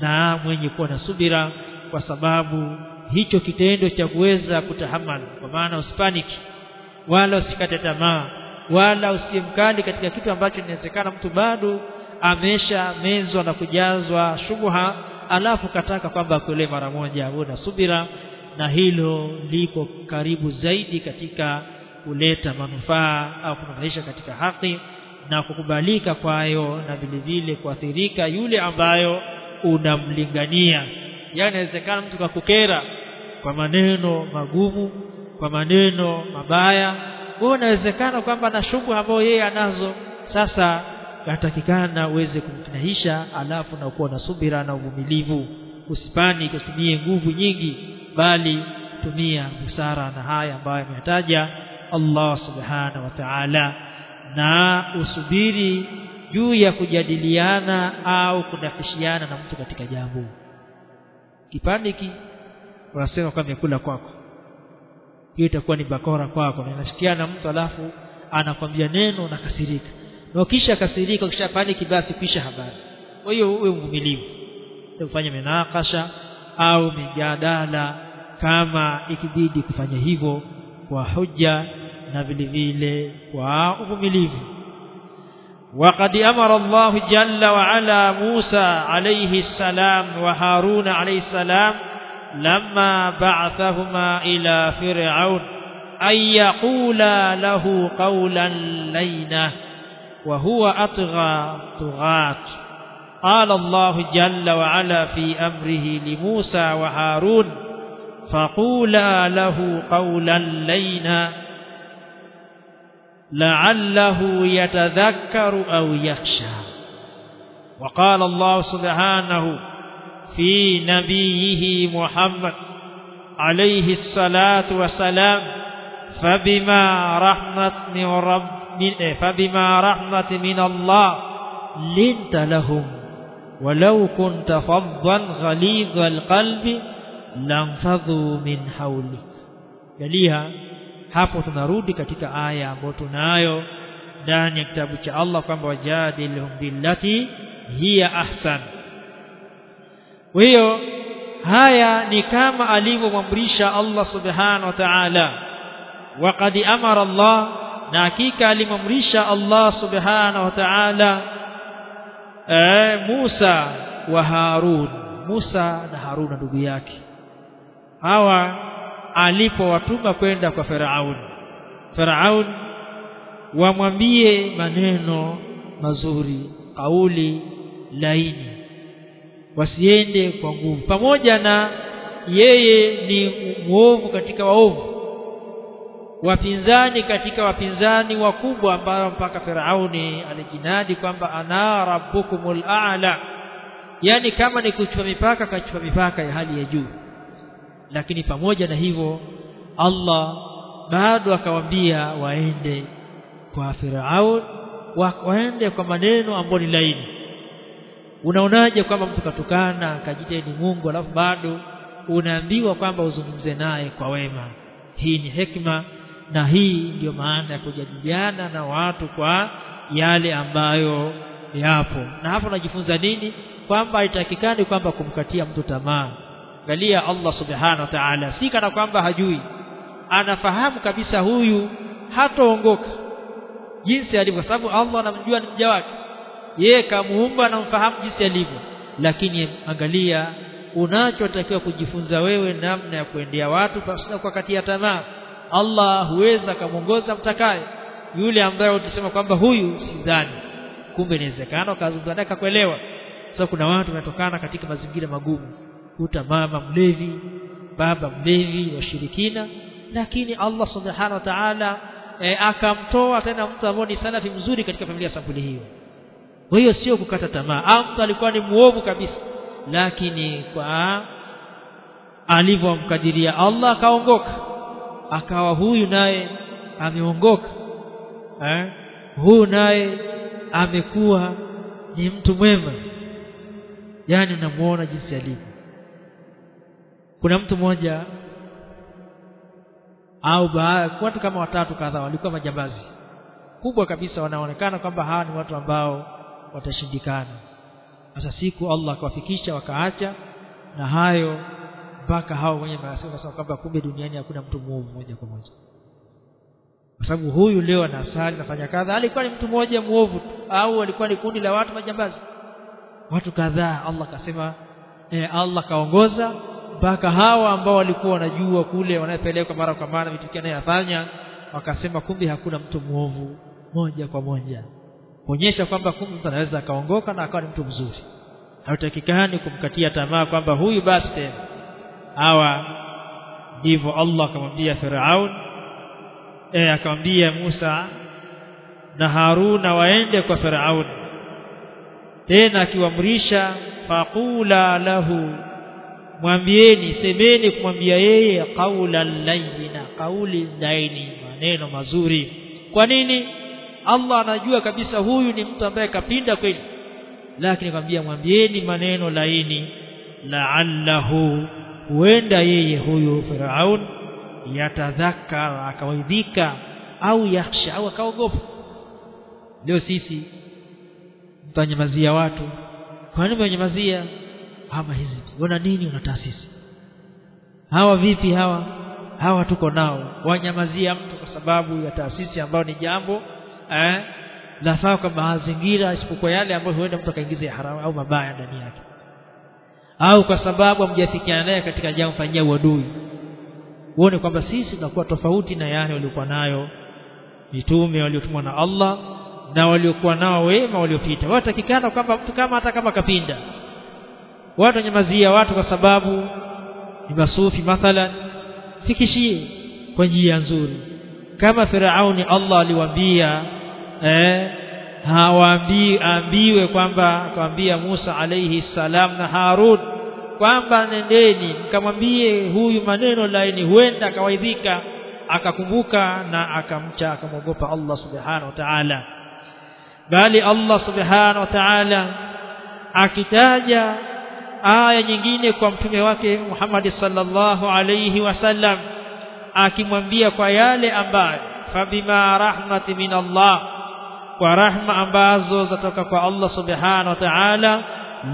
na mwenye kuwa na subira kwa sababu hicho kitendo cha kuweza kutahamal kwa maana usipaniki wala usikate tamaa wala usimkali katika kitu ambacho inawezekana mtu bado amesha mezwa na kujazwa shubha alafu kataka kwamba akuelewe mara moja uwe na subira na hilo liko karibu zaidi katika kuleta manufaa au kunufaisha katika haki na kukubalika kwayo na vile vile kuathirika yule ambayo unamlingania. Yani inawezekana mtu kakukera kwa maneno magumu kwa maneno mabaya. Wewe inawezekana kwamba na shughuli ambayo yeye anazo. Sasa yatakikana uweze kumkinaisha alafu na kuwa na subira na uvumilivu. Usipani kutumie nguvu nyingi bali tumia busara na haya ambayo ametaja Allah subhanahu wa ta'ala. Na usubiri juu ya kujadiliana au kunafishiana na mtu katika jambo. Kipande hiki unasema kwa kula kwako. Hiyo itakuwa ni bakora kwako. Na inashikiana mtu alafu anakwambia neno na kasirika. Na kisha kasirika kisha paniki basi kisha habari. Kwa hiyo uwe mvumilivu. Ufanye menakasha au mijadala kama ikibidi kufanya hivyo kwa hoja na vile vile kwa uvumilivu. وقد أمر الله جل وعلا موسى عليه السلام وهارون عليه السلام لما بعثهما إلى فرعون أن يقولا له قولا لينا وهو أطغى طغاة قال الله جل وعلا في أمره لموسى وهارون فقولا له قولا لينا لعله يتذكر أو يخشى. وقال الله سبحانه في نبيه محمد عليه الصلاة والسلام فبما رحمة من رب فبما رحمة من الله لنت لهم ولو كنت فظا غليظ القلب nanfadhu min hauli jalia hapo tunarudi katika aya ambayo tunayo ndani ya kitabu cha Allah kwamba wajadilhum billati hiya ahsan. Kwa hiyo haya ni kama alivyomwamrisha Allah subhanahu wa ta'ala. Waqad amara Allah na hakika alimwamrisha Allah subhanahu wa ta'ala eh, Musa wa Harun. Musa na Harun ndugu yake hawa alipowatuma kwenda kwa Firaun. Firaun wamwambie maneno mazuri kauli laini. Wasiende kwa nguvu. Pamoja na yeye ni mwovu katika waovu. Wapinzani katika wapinzani wakubwa ambao mpaka Firauni alijinadi kwamba ana rabbukumul a'la. Yani kama ni kuchwa mipaka kachwa mipaka ya hali ya juu lakini pamoja na hivyo Allah bado akawaambia waende kwa Firaun waende kwa maneno ambayo ni laini. Unaonaje kwamba mtu katukana akajita Mungu alafu bado unaambiwa kwamba uzungumze naye kwa wema? Hii ni hekima na hii ndiyo maana ya kujadiliana na watu kwa yale ambayo yapo. Na hapo unajifunza nini? Kwamba haitakikani kwamba kumkatia mtu tamaa angalia Allah subhanahu wa ta'ala. Si kana kwamba hajui. Anafahamu kabisa huyu hataongoka. Jinsi alivyo sababu Allah anamjua ni mja wake. Yeye kamuumba anamfahamu jinsi alivyo. Lakini angalia unachotakiwa kujifunza wewe namna ya kuendea watu pasina ya tamaa. Allah huweza kamuongoza mtakaye. Yule ambaye utasema kwamba huyu sidhani. Kumbe inawezekana ukazungumza kuelewa sasa so, kuna watu wanatokana katika mazingira magumu kuta mama mlevi baba mlevi washirikina lakini Allah subhanahu wa ta'ala e, akamtoa tena mtu ambaye ni salafi mzuri katika familia sampuli hiyo. Kwa hiyo sio kukata tamaa. Au mtu alikuwa ni muovu kabisa. Lakini kwa alivyomkadiria Allah akaongoka. Akawa huyu naye ameongoka. Eh? huyu naye amekuwa ni mtu mwema. Yani unamuona jinsi alivyo kuna mtu mmoja au watu kama watatu kadhaa walikuwa majambazi. Kubwa kabisa wanaonekana kwamba hawa ni watu ambao watashindikana. Sasa siku Allah akawafikisha wakaacha na hayo mpaka hao wenye wanasema kwamba kumbe duniani hakuna mtu muovu moja kwa moja. Kwa sababu huyu leo anasali nafanya kadha alikuwa ni mtu mmoja muovu au alikuwa ni kundi la watu majambazi? Watu kadhaa Allah akasema eh, Allah kaongoza mpaka hawa ambao walikuwa wanajua kule wanayepelekwa mara kwa mara vitu anayofanya wakasema kumbe hakuna mtu mwovu moja kwa moja. Kuonyesha kwamba kumbe mtu anaweza akaongoka na akawa ni mtu mzuri. Hautakikani kumkatia tamaa kwamba huyu basi tena. Hawa ndivyo Allah akamwambia Firaun eh akamwambia Musa na Haruna waende kwa Firaun. Tena akiwaamrisha faqula lahu mwambieni semeni kumwambia yeye qaula layyina qauli laini maneno mazuri. Kwa nini? Allah anajua kabisa huyu ni mtu ambaye kapinda kweli. Lakini kwambia mwambieni maneno laini. La'allahu huenda yeye huyu Firaun yatadhakara akawaidhika au yakhsha au akaogopa. Leo sisi mtanyamazia watu. Kwa nini mnyamazia ama hizi wana nini una taasisi? Hawa vipi hawa? Hawa tuko nao. Wanyamazia mtu kwa sababu ya taasisi ambayo ni jambo eh lafaa kwa mazingira isipokuwa yale ambayo huenda mtu akaingiza haramu au mabaya ndani yake. Au kwa sababu hamjafikiana naye katika jambo fanyia uadui. Uone kwamba sisi tunakuwa tofauti na yale waliokuwa nayo mitume waliotumwa na Allah na waliokuwa nao wema waliopita watakikana kwamba mtu kama hata kama kapinda watu wanyamazia watu kwa sababu ni masufi mathalan sikishie kwa njia nzuri. Kama Firauni Allah aliwaambia eh hawaambii ambiwe kwamba akamwambia Musa alayhi salam na Harun kwamba nendeni mkamwambie huyu maneno laini huenda akawaidhika akakumbuka na akamcha akamwogopa Allah subhanahu wa ta'ala. Bali Allah subhanahu wa ta'ala akitaja aya nyingine kwa mtume wake Muhammad sallallahu alayhi wasallam akimwambia kwa yale ambayo fabima rahmati min Allah kwa rahma ambazo zatoka kwa Allah subhanahu wa ta'ala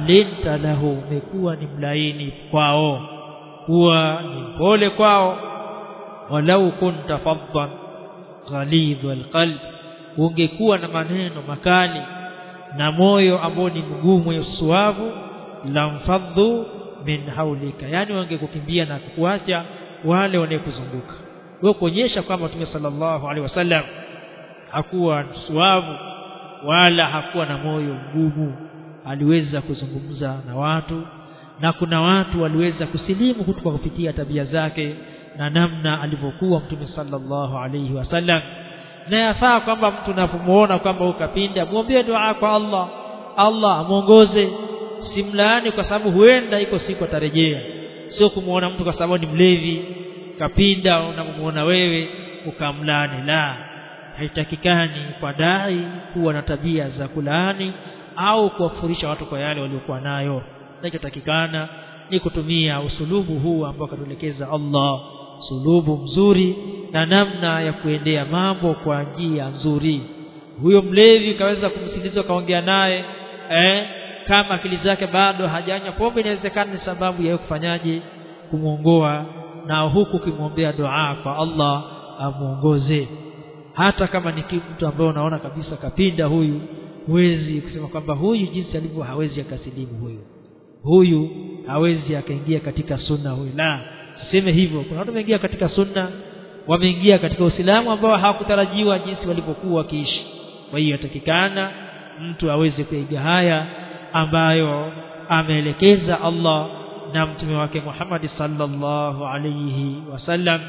linta lahu umekuwa ni mlaini kwao kuwa ni pole kwao. Walau kunta faddan ghalid alqalb ungekuwa na maneno makali na moyo ambao ni mgumu suavu lamfadhu min haulika. Yani wangekukimbia na kukuacha wale wanayekuzunguka wewe kuonyesha kwamba Mtume sallallahu alaihi wasallam hakuwa suavu wala hakuwa na moyo mgumu. Aliweza kuzungumza na watu na kuna watu waliweza kusilimu kutoka kupitia tabia zake na namna alivyokuwa Mtume sallallahu alaihi wasallam. Na yafaa kwamba mtu unapomuona kwamba ukapinda muombee dua kwa Allah. Allah amuongoze simlaani kwa sababu huenda iko siku atarejea. Sio kumuona mtu kwa sababu ni mlevi kapinda unamuona wewe ukamlaani la haitakikani kwa dai kuwa na tabia za kulaani au kuwafurisha watu kwa yale waliokuwa nayo. Kinachotakikana ni kutumia usulubu huu ambao katuelekeza Allah. Sulubu mzuri na namna ya kuendea mambo kwa njia nzuri. Huyo mlevi kaweza kumsikiliza kaongea naye eh kama akili zake bado hajanywa pombe inawezekana ni sababu ya kufanyaje? Kumuongoa. Na huku kimwombea dua kwa Allah amuongoze. Hata kama ni mtu ambaye unaona kabisa kapinda huyu huwezi kusema kwamba huyu jinsi alivyo hawezi akasilimu huyu. Huyu hawezi akaingia katika sunna huyu. La tuseme hivyo. Kuna watu wameingia katika sunna wameingia katika Uislamu ambao hawakutarajiwa jinsi walivyokuwa wakiishi. Kwa hiyo yatakikana mtu aweze kuiga haya ambayo ameelekeza Allah na mtume wake Muhammad sallallahu alayhi wasallam.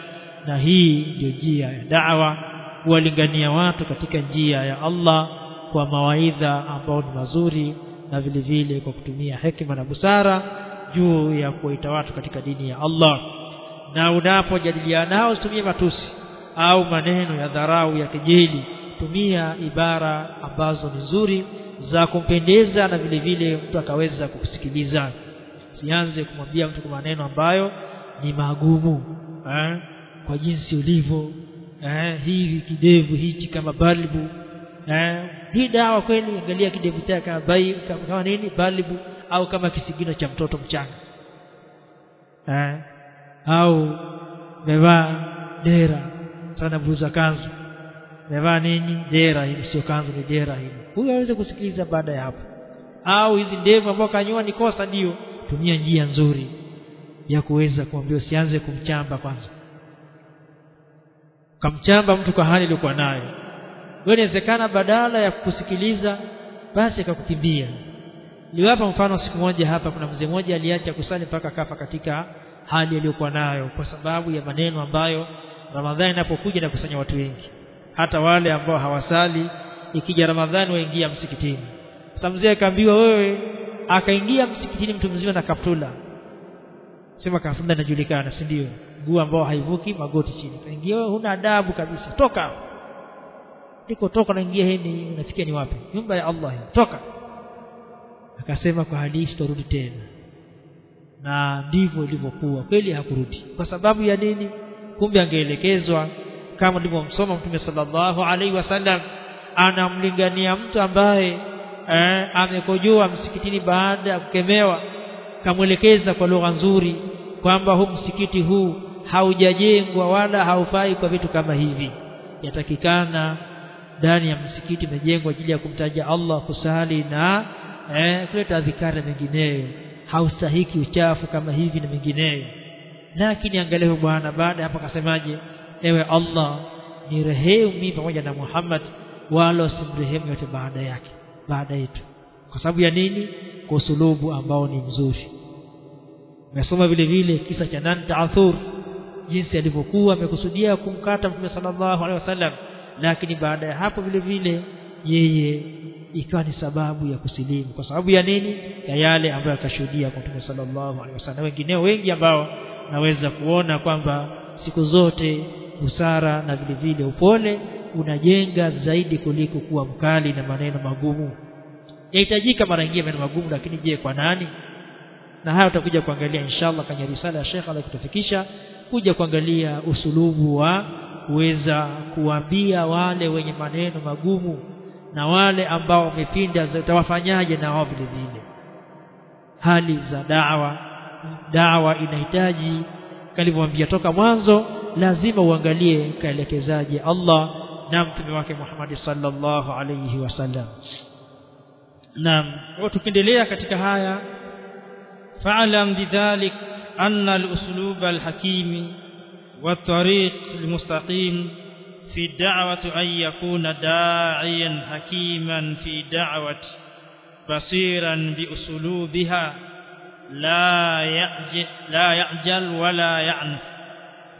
Na hii ndio njia ya da'wa kuwalingania watu katika njia ya Allah kwa mawaidha ambao ni mazuri na vile vile kwa kutumia hekima na busara juu ya kuwaita watu katika dini ya Allah. Na unapojadiliana nao usitumie matusi au maneno ya dharau ya kejeli. Tumia ibara ambazo ni nzuri za kumpendeza na vile vile mtu akaweza kusikiliza sianze kumwambia mtu kwa maneno ambayo ni magumu eh? kwa jinsi ulivyo eh? hivi kidevu hichi kama balbu eh? hii dawa kweli angalia kidevu chake kama, bai, kama, kama nini balbu au kama kisigino cha mtoto mchanga eh? au mevaa dera sana buza kanzu mevaa nini? Dera hili sio kanzu ni dera hili. Huyu aweze kusikiliza baada ya hapo. Au hizi ndevu ambao kanyoa ni kosa ndio? Tumia njia nzuri ya kuweza kuambia usianze kumchamba kwanza. Kamchamba mtu kwa hali iliyokuwa nayo. Wewe inawezekana badala ya kusikiliza basi akakukimbia. Niliwapa mfano siku moja hapa kuna mzee mmoja aliacha kusali mpaka kafa katika hali aliyokuwa nayo kwa sababu ya maneno ambayo Ramadhani inapokuja na kusanya watu wengi hata wale ambao hawasali ikija Ramadhani waingia msikitini. Sasa mzee akaambiwa wewe akaingia msikitini mtu mzima na kaptula. Sema kaptula inajulikana si ndio? Nguo ambao haivuki magoti chini. Kaingia wewe huna adabu kabisa. Toka. Niko toka naingia hii unafikia ni wapi? Nyumba ya Allah toka. Akasema kwa hali hii sitarudi tena. Na ndivyo ilivyokuwa. Kweli hakurudi. Kwa sababu ya nini? Kumbe angeelekezwa kama nilivyomsoma mtume sallallahu alaihi wasallam anamlingania mtu ambaye eh, amekojoa msikitini baada ya kukemewa kamwelekeza kwa lugha nzuri kwamba huu msikiti huu haujajengwa wala haufai kwa vitu kama hivi. Yatakikana ndani ya msikiti imejengwa ajili ya kumtaja Allah kusali na eh, kuleta adhikari mengineyo. Haustahiki uchafu kama hivi na mengineyo. Lakini angalia bwana baada hapo akasemaje ewe Allah ni rehemu pamoja na Muhammad wala simrehemu yote baada yake baada yetu. Kwa sababu ya nini? Kwa usulubu ambao ni mzuri. Umesoma vile vile kisa cha nan ta'thur jinsi alivyokuwa amekusudia kumkata mtume sallallahu alaihi wasallam. Lakini baada ya hapo vile vile yeye ikawa ni sababu ya kusilimu. Kwa sababu ya nini? Ya yale ambayo akashuhudia kwa mtume sallallahu alaihi wasallam. Wengineo wengi ambao naweza kuona kwamba siku zote busara na vile vile upole unajenga zaidi kuliko kuwa mkali na maneno magumu. Yahitajika mara nyingine maneno magumu lakini je kwa nani? Na haya utakuja kuangalia inshallah kwenye risala ya Sheikh alikutafikisha kuja kuangalia usulubu wa kuweza kuambia wale wenye maneno magumu na wale ambao wamepinda utawafanyaje na wao vile vile? Hali za dawa dawa inahitaji kalivyoambia toka mwanzo lazima uangalie kaelekezaje Allah na mtume wake Muhammad sallallahu alayhi wasallam naam tukiendelea katika haya فاعلم بذلك أن الأسلوب الحكيم والطريق المستقيم في الدعوة أن يكون داعيا حكيما في دعوة بصيرا بأسلوبها لا يعجل, لا يعجل ولا يعنف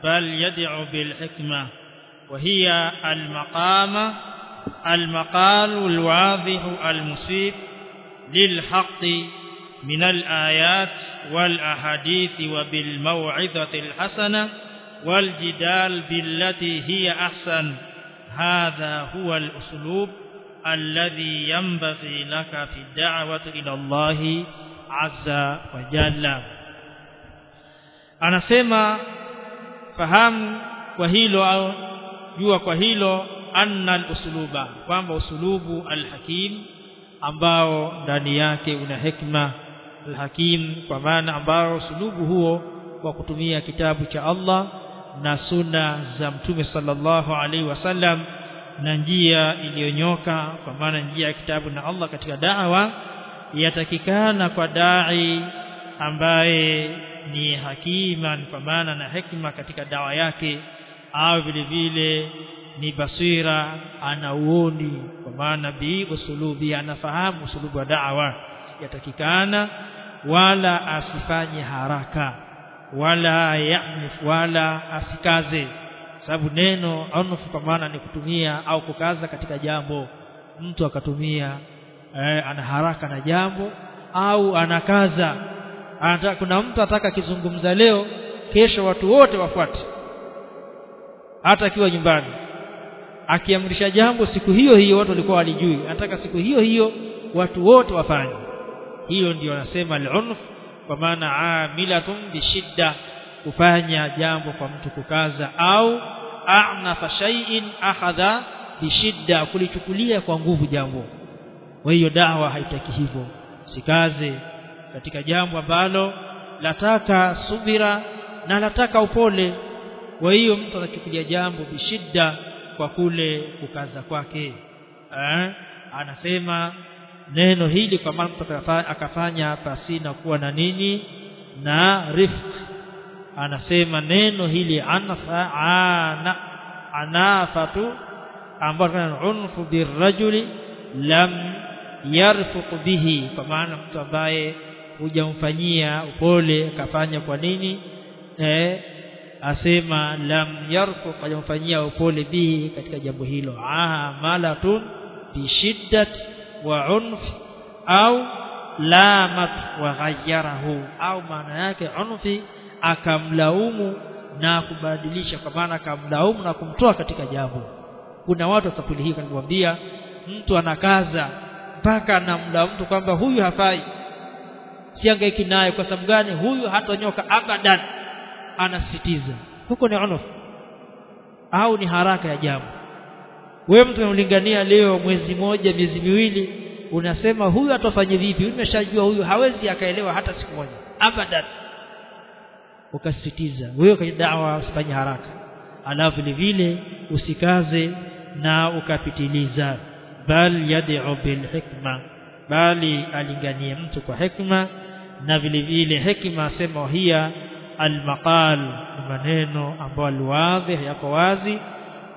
بل يدعو بالحكمة وهي المقام المقال الواضح المصيب للحق من الآيات والأحاديث وبالموعظة الحسنة والجدال بالتي هي أحسن. هذا هو الأسلوب الذي ينبغي لك في الدعوة إلى الله عز وجل. anasema fahamu kwa hilo au jua kwa hilo anna al-usluba kwamba usulubu al-hakim ambao ndani yake una hikma al-hakim kwa maana ambao usulubu huo kwa kutumia kitabu cha Allah na sunna za mtume sallallahu alaihi wasallam na njia iliyonyoka kwa maana njia ya kitabu na Allah katika da'wa yatakikana kwa dai ambaye ni hakiman kwa maana na hekima katika dawa yake au vile vile ni basira ana uoni kwa maana bi usulubi anafahamu usulubu wa da'wa. Yatakikana wala asifanye haraka wala yanif wala asikaze. Sababu neno anuf kwa maana ni kutumia au kukaza katika jambo. Mtu akatumia eh, ana haraka na jambo au anakaza anataka kuna mtu ataka kizungumza leo kesho watu wote wafuate. Hata akiwa nyumbani. Akiamrisha jambo siku hiyo hiyo watu walikuwa walijui anataka siku hiyo hiyo watu wote wafanye. Hiyo ndiyo anasema al-unf kwa maana amilatun bishidda kufanya jambo kwa mtu kukaza au a'nafa shay'in akhadha bishidda kulichukulia kwa nguvu jambo. Kwa hiyo dawa haitaki hivyo. Sikaze katika jambo ambalo lataka subira na lataka upole. Kwa hiyo mtu anachukulia jambo bishida kwa kule kukaza kwake. Eh? anasema neno hili kwa maana mtu akafanya pasina kuwa na nini? Na rifq. Anasema neno hili anafa ana anafatu ambao unfu birajuli lam yarfuq bihi. Kwa maana mtu ambaye hujamfanyia upole akafanya kwa nini? Eh asema lam yarfu hajamfanyia upole bihi katika jambo hilo. Amalatun bi shiddat wa unf au lamat wa ghayyarahu au maana yake unfi akamlaumu na kubadilisha kwa maana akamlaumu na kumtoa katika jambo. Kuna watu wasafiri hii kanimwambia mtu anakaza mpaka anamlaumu kwamba huyu hafai siangaiki naye. Kwa sababu gani? Huyu hatonyoka abadan anasitiza huko ni unuf au ni haraka ya jambo. Wewe mtu unalingania leo mwezi moja miezi miwili unasema huyu atofanye vipi? Umeshajua huyu hawezi akaelewa hata siku moja. Abadan ukasisitiza. Wewe kwenye dawa usifanye haraka. Alafu vile usikaze na ukapitiliza. Bal yad'u bil hikma. Bali alinganie mtu kwa hikma na vile vile hekima asema hiya almaqal ni maneno ambayo alwadhi yako wazi.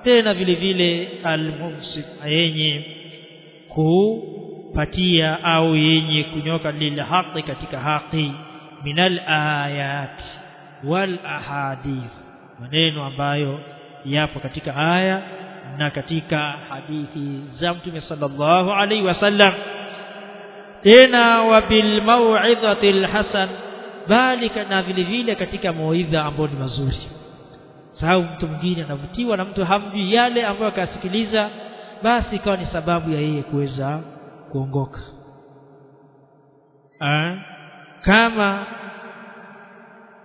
Tena vile vile almumsik yenye kupatia au yenye kunyoka lil haqi katika haki minal ayat wal ahadith maneno ambayo yapo katika aya na katika hadithi za mtume sallallahu alaihi wasallam tena wa bil hasan bali na vile vile katika mawaidha ambayo ni mazuri. Sababu mtu mwingine anavutiwa na mtu hamjui yale ambayo akasikiliza basi ikawa ni sababu ya yeye kuweza kuongoka. Kama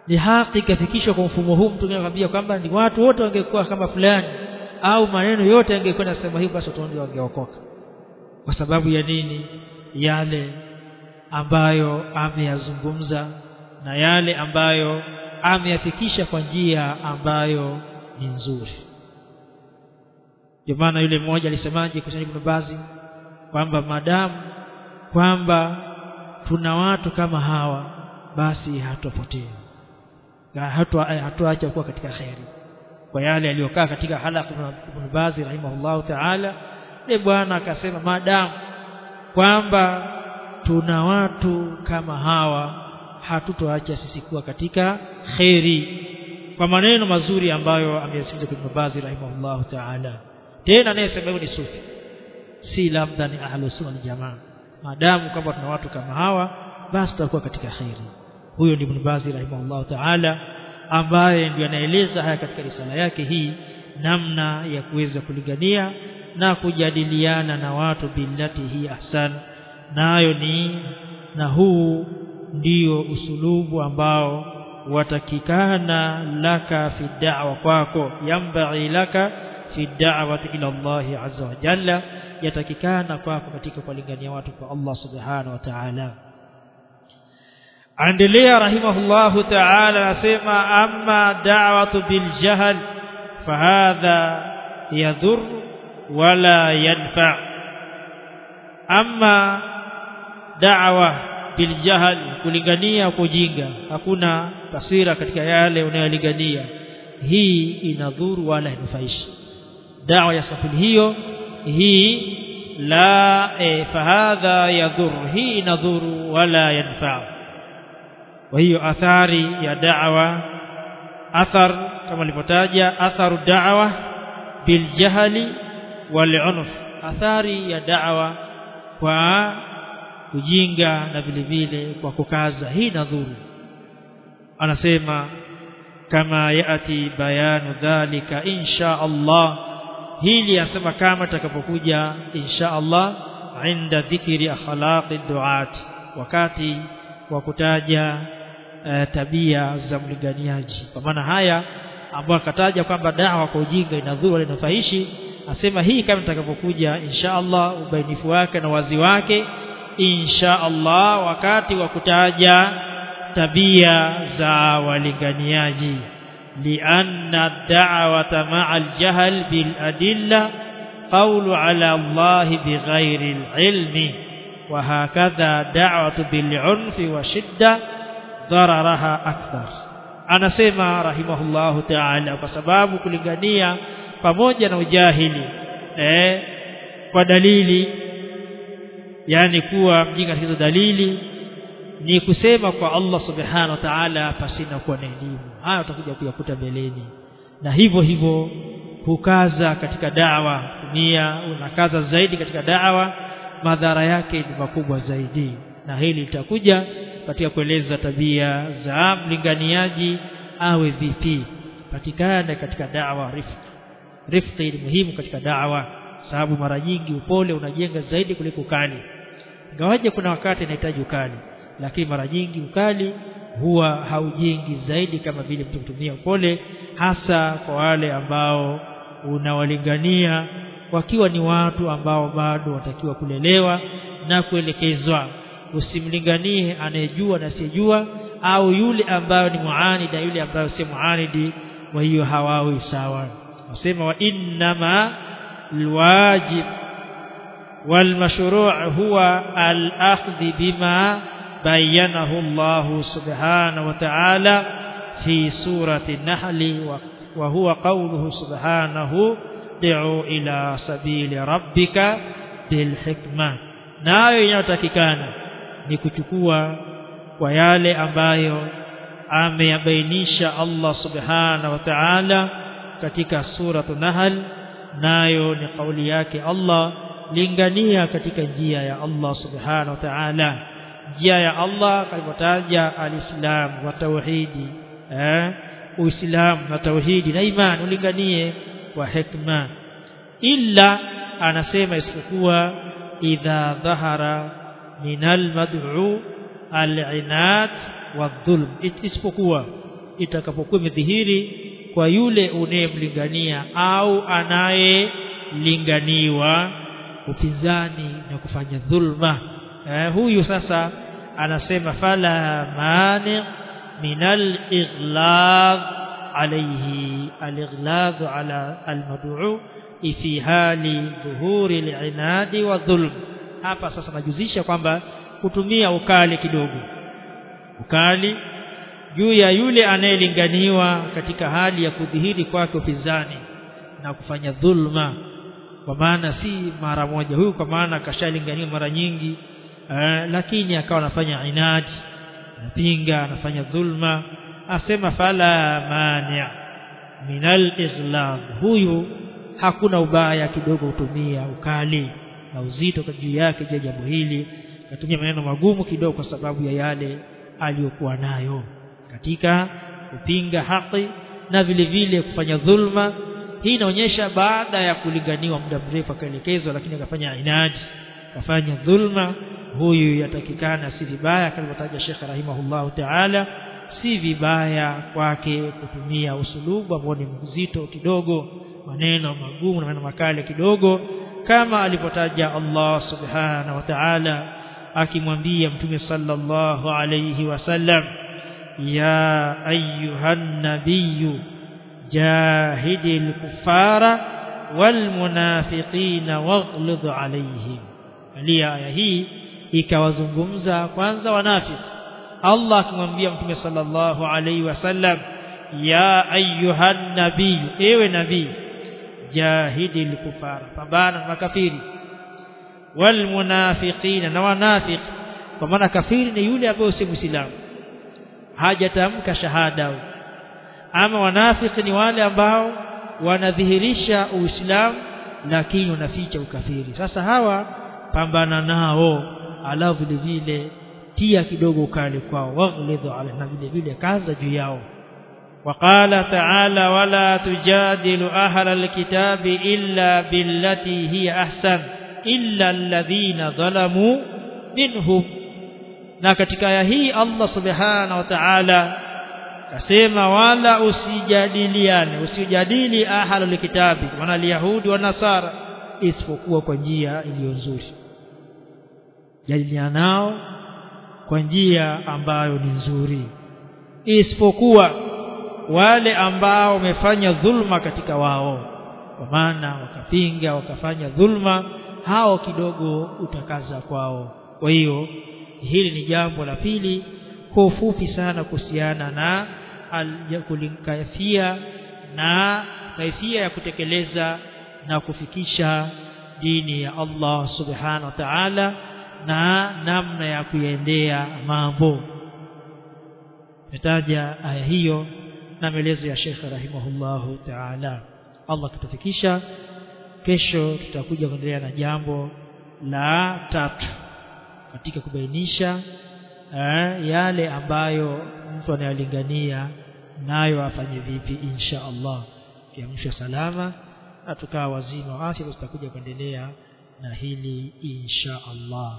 ni haki ikafikishwa kwa mfumo huu mtu anakuambia kwamba ni watu wote wangekuwa kama fulani au maneno yote yangekwenda sema hivi basi watu wangeokoka. Kwa sababu ya nini yale ambayo ameyazungumza na yale ambayo ameyafikisha kwa njia ambayo ni nzuri. Ndio maana yule mmoja alisemaje kwa Ibn Bazi kwamba madamu kwamba tuna watu kama hawa basi hatopotea. Hatuacha kuwa katika khairi kwa yale aliyokaa katika halaq Ibn Bazi rahimahullahu ta'ala ni bwana akasema madamu kwamba tuna watu kama hawa hatutoacha sisi kuwa katika kheri. Kwa maneno mazuri ambayo ameyasikiza kwa mabazi rahimahullah ta'ala. Tena anayesema ni sufi. Si labda ni ahlus sunna jamaa. Madamu kwamba tuna watu kama hawa basi tutakuwa katika kheri. Huyo ni Ibn rahimahullah ta'ala ambaye ndio anaeleza haya katika risala yake hii namna ya kuweza kulingania na kujadiliana na watu billati hi ahsan. Nayo ni na huu ndio usulubu ambao watakikana laka fi da'wa kwako. Yambaghi laka fi da'wati ila Allah azza wa jalla. Yatakikana kwako katika kulingania watu kwa Allah subhanahu wa ta'ala. Andelea rahimahullahu ta'ala anasema amma da'watu bil jahl fahadha yadhur wala yadfa amma da'wa bil jahl kulingania kujinga hakuna taswira katika yale unayolingania hii inadhuru wala inufaishi dawa ya safili hiyo hii la e, fahadha yadhur hii inadhuru wala yanfa'u kwa hiyo athari ya da'wa athar kama nilivyotaja atharu da'wa biljahli wal'unf athari ya da'wa kwa kujinga na vile vile kwa kukaza. Hii nadhuru anasema kama yaati bayanu dhalika insha Allah. Hili asema kama takapokuja insha Allah inda dhikri akhlaqi duat. Wakati wa kutaja uh, tabia za mliganiaji. Kwa maana haya ambao akataja kwamba dawa kwa ujinga inadhuru inafaishi asema hii kama itakapokuja insha Allah ubainifu wake na wazi wake. Insha Allah wakati wa kutaja tabia za walinganiaji. Bil adilla qawlu ala Allah bighairi al-ilmi. Wa hakadha da'watu bil 'unfi wa shidda dararaha akthar. Anasema rahimahullahu ta'ala kwa sababu kulingania pamoja na ujahili eh kwa dalili yani kuwa mjinga hizo dalili ni kusema kwa Allah subhanahu wa ta'ala pasina kuwa na elimu. Haya utakuja kuyakuta mbeleni. Na hivyo hivyo kukaza katika dawa dunia unakaza zaidi katika dawa madhara yake ni makubwa zaidi. Na hili litakuja katika kueleza tabia za mlinganiaji awe vipi patikane katika dawa rifq rifqi ni muhimu katika dawa sababu mara nyingi upole unajenga zaidi kuliko ukali. Ingawaje kuna wakati inahitaji ukali lakini mara nyingi ukali huwa haujengi zaidi kama vile mtu kutumia upole hasa kwa wale ambao unawalingania wakiwa ni watu ambao bado watakiwa kulelewa na kuelekezwa. Usimlinganie anayejua na asiyejua au yule ambayo ni muanida yule ambayo si muanidi kwa hiyo hawawi sawa wasema wa innama alwajib والمشروع هو الأخذ بما بينه الله سبحانه وتعالى في سورة النحل وهو قوله سبحانه دعوا إلى سبيل ربك بالحكمة nayo inayotakikana ni kuchukua kwa yale ambayo ameyabainisha Allah subhanahu wa ta'ala katika suratu Nahl nayo ni kauli yake Allah lingania katika njia ya Allah subhanahu wa ta'ala njia ya Allah kalivyotaja alislam wa tauhidi eh uislamu na tauhidi na imani ulinganie kwa hikma illa anasema isipokuwa idha dhahara minal mad'u al-inat wadhulm isipokuwa itakapokuwa imedhihiri kwa yule unayemlingania au anayelinganiwa upinzani na kufanya dhulma. Eh, huyu sasa anasema fala mani minal ighlaq alayhi al-ighlaq ala al-mad'u fi hali dhuhuri al-inadi wa dhulm. Hapa sasa najuzisha kwamba kutumia ukali kidogo. Ukali juu ya yule anayelinganiwa katika hali ya kudhihiri kwake upinzani na kufanya dhulma. Kwa maana si mara moja huyu kwa maana akashalinganiwa mara nyingi eh, lakini akawa anafanya inadi anapinga anafanya dhulma asema fala mani' minal islam. Huyu hakuna ubaya kidogo kutumia ukali na uzito juu yake juu jambo hili. Katumia maneno magumu kidogo kwa sababu ya yale aliyokuwa nayo katika kupinga haki na vile vile kufanya dhulma. Hii inaonyesha baada ya kulinganiwa muda mrefu akaelekezwa lakini akafanya inadi akafanya dhulma. Huyu yatakikana si vibaya kalivyotaja Sheikh rahimahullahu ta'ala si vibaya kwake kutumia usulubu ambao ni mzito kidogo maneno magumu na maneno makali kidogo kama alipotaja Allah subhanahu wa ta'ala akimwambia mtume sallallahu alayhi wasallam ya ayyuhan nabiyyu jahidil kuffara wal munafiqina waghlid alayhim alia aya hii ikawazungumza kwanza wanafiki Allah akimwambia mtume sallallahu alayhi wasallam ya ayyuhan nabiyyu ewe nabii jahidi lkufara pambana na makafiri walmunafiqina na wanafiq kwa maana kafiri ni yule ambaye si muislamu hajatamka shahada ama wanafiki ni wale ambao wanadhihirisha uislamu lakini wanaficha ukafiri sasa hawa pambana nao ala vile tia kidogo ukali kwao waghlidhu ala na vile vile kaza juu yao وقال تعالى ولا تجادل أهل الكتاب إلا بالتي هي أحسن إلا الذين ظلموا منهم na katika aya hii Allah subhanahu wa ta'ala kasema wala usijadiliane usijadili ahlul kitabi wana yahudi wa nasara isipokuwa kwa njia iliyo nzuri. Jadiliana nao kwa njia ambayo ni nzuri. Isipokuwa wale ambao wamefanya dhulma katika wao. Kwa maana wakapinga wakafanya dhulma hao kidogo utakaza kwao. Kwa hiyo hili ni jambo la pili kwa ufupi sana kuhusiana na kulinkaifia na kaifia ya kutekeleza na kufikisha dini ya Allah subhanahu wa ta'ala na namna ya kuendea mambo. Nitaja aya hiyo na maelezo ya Sheikh rahimahullahu ta'ala. Allah kutufikisha kesho tutakuja kuendelea na jambo la tatu katika kubainisha eh, yale ambayo mtu anayalingania nayo afanye vipi insha Allah. Kiamsha salama na tukawa wazima wa afya tutakuja kuendelea na hili insha Allah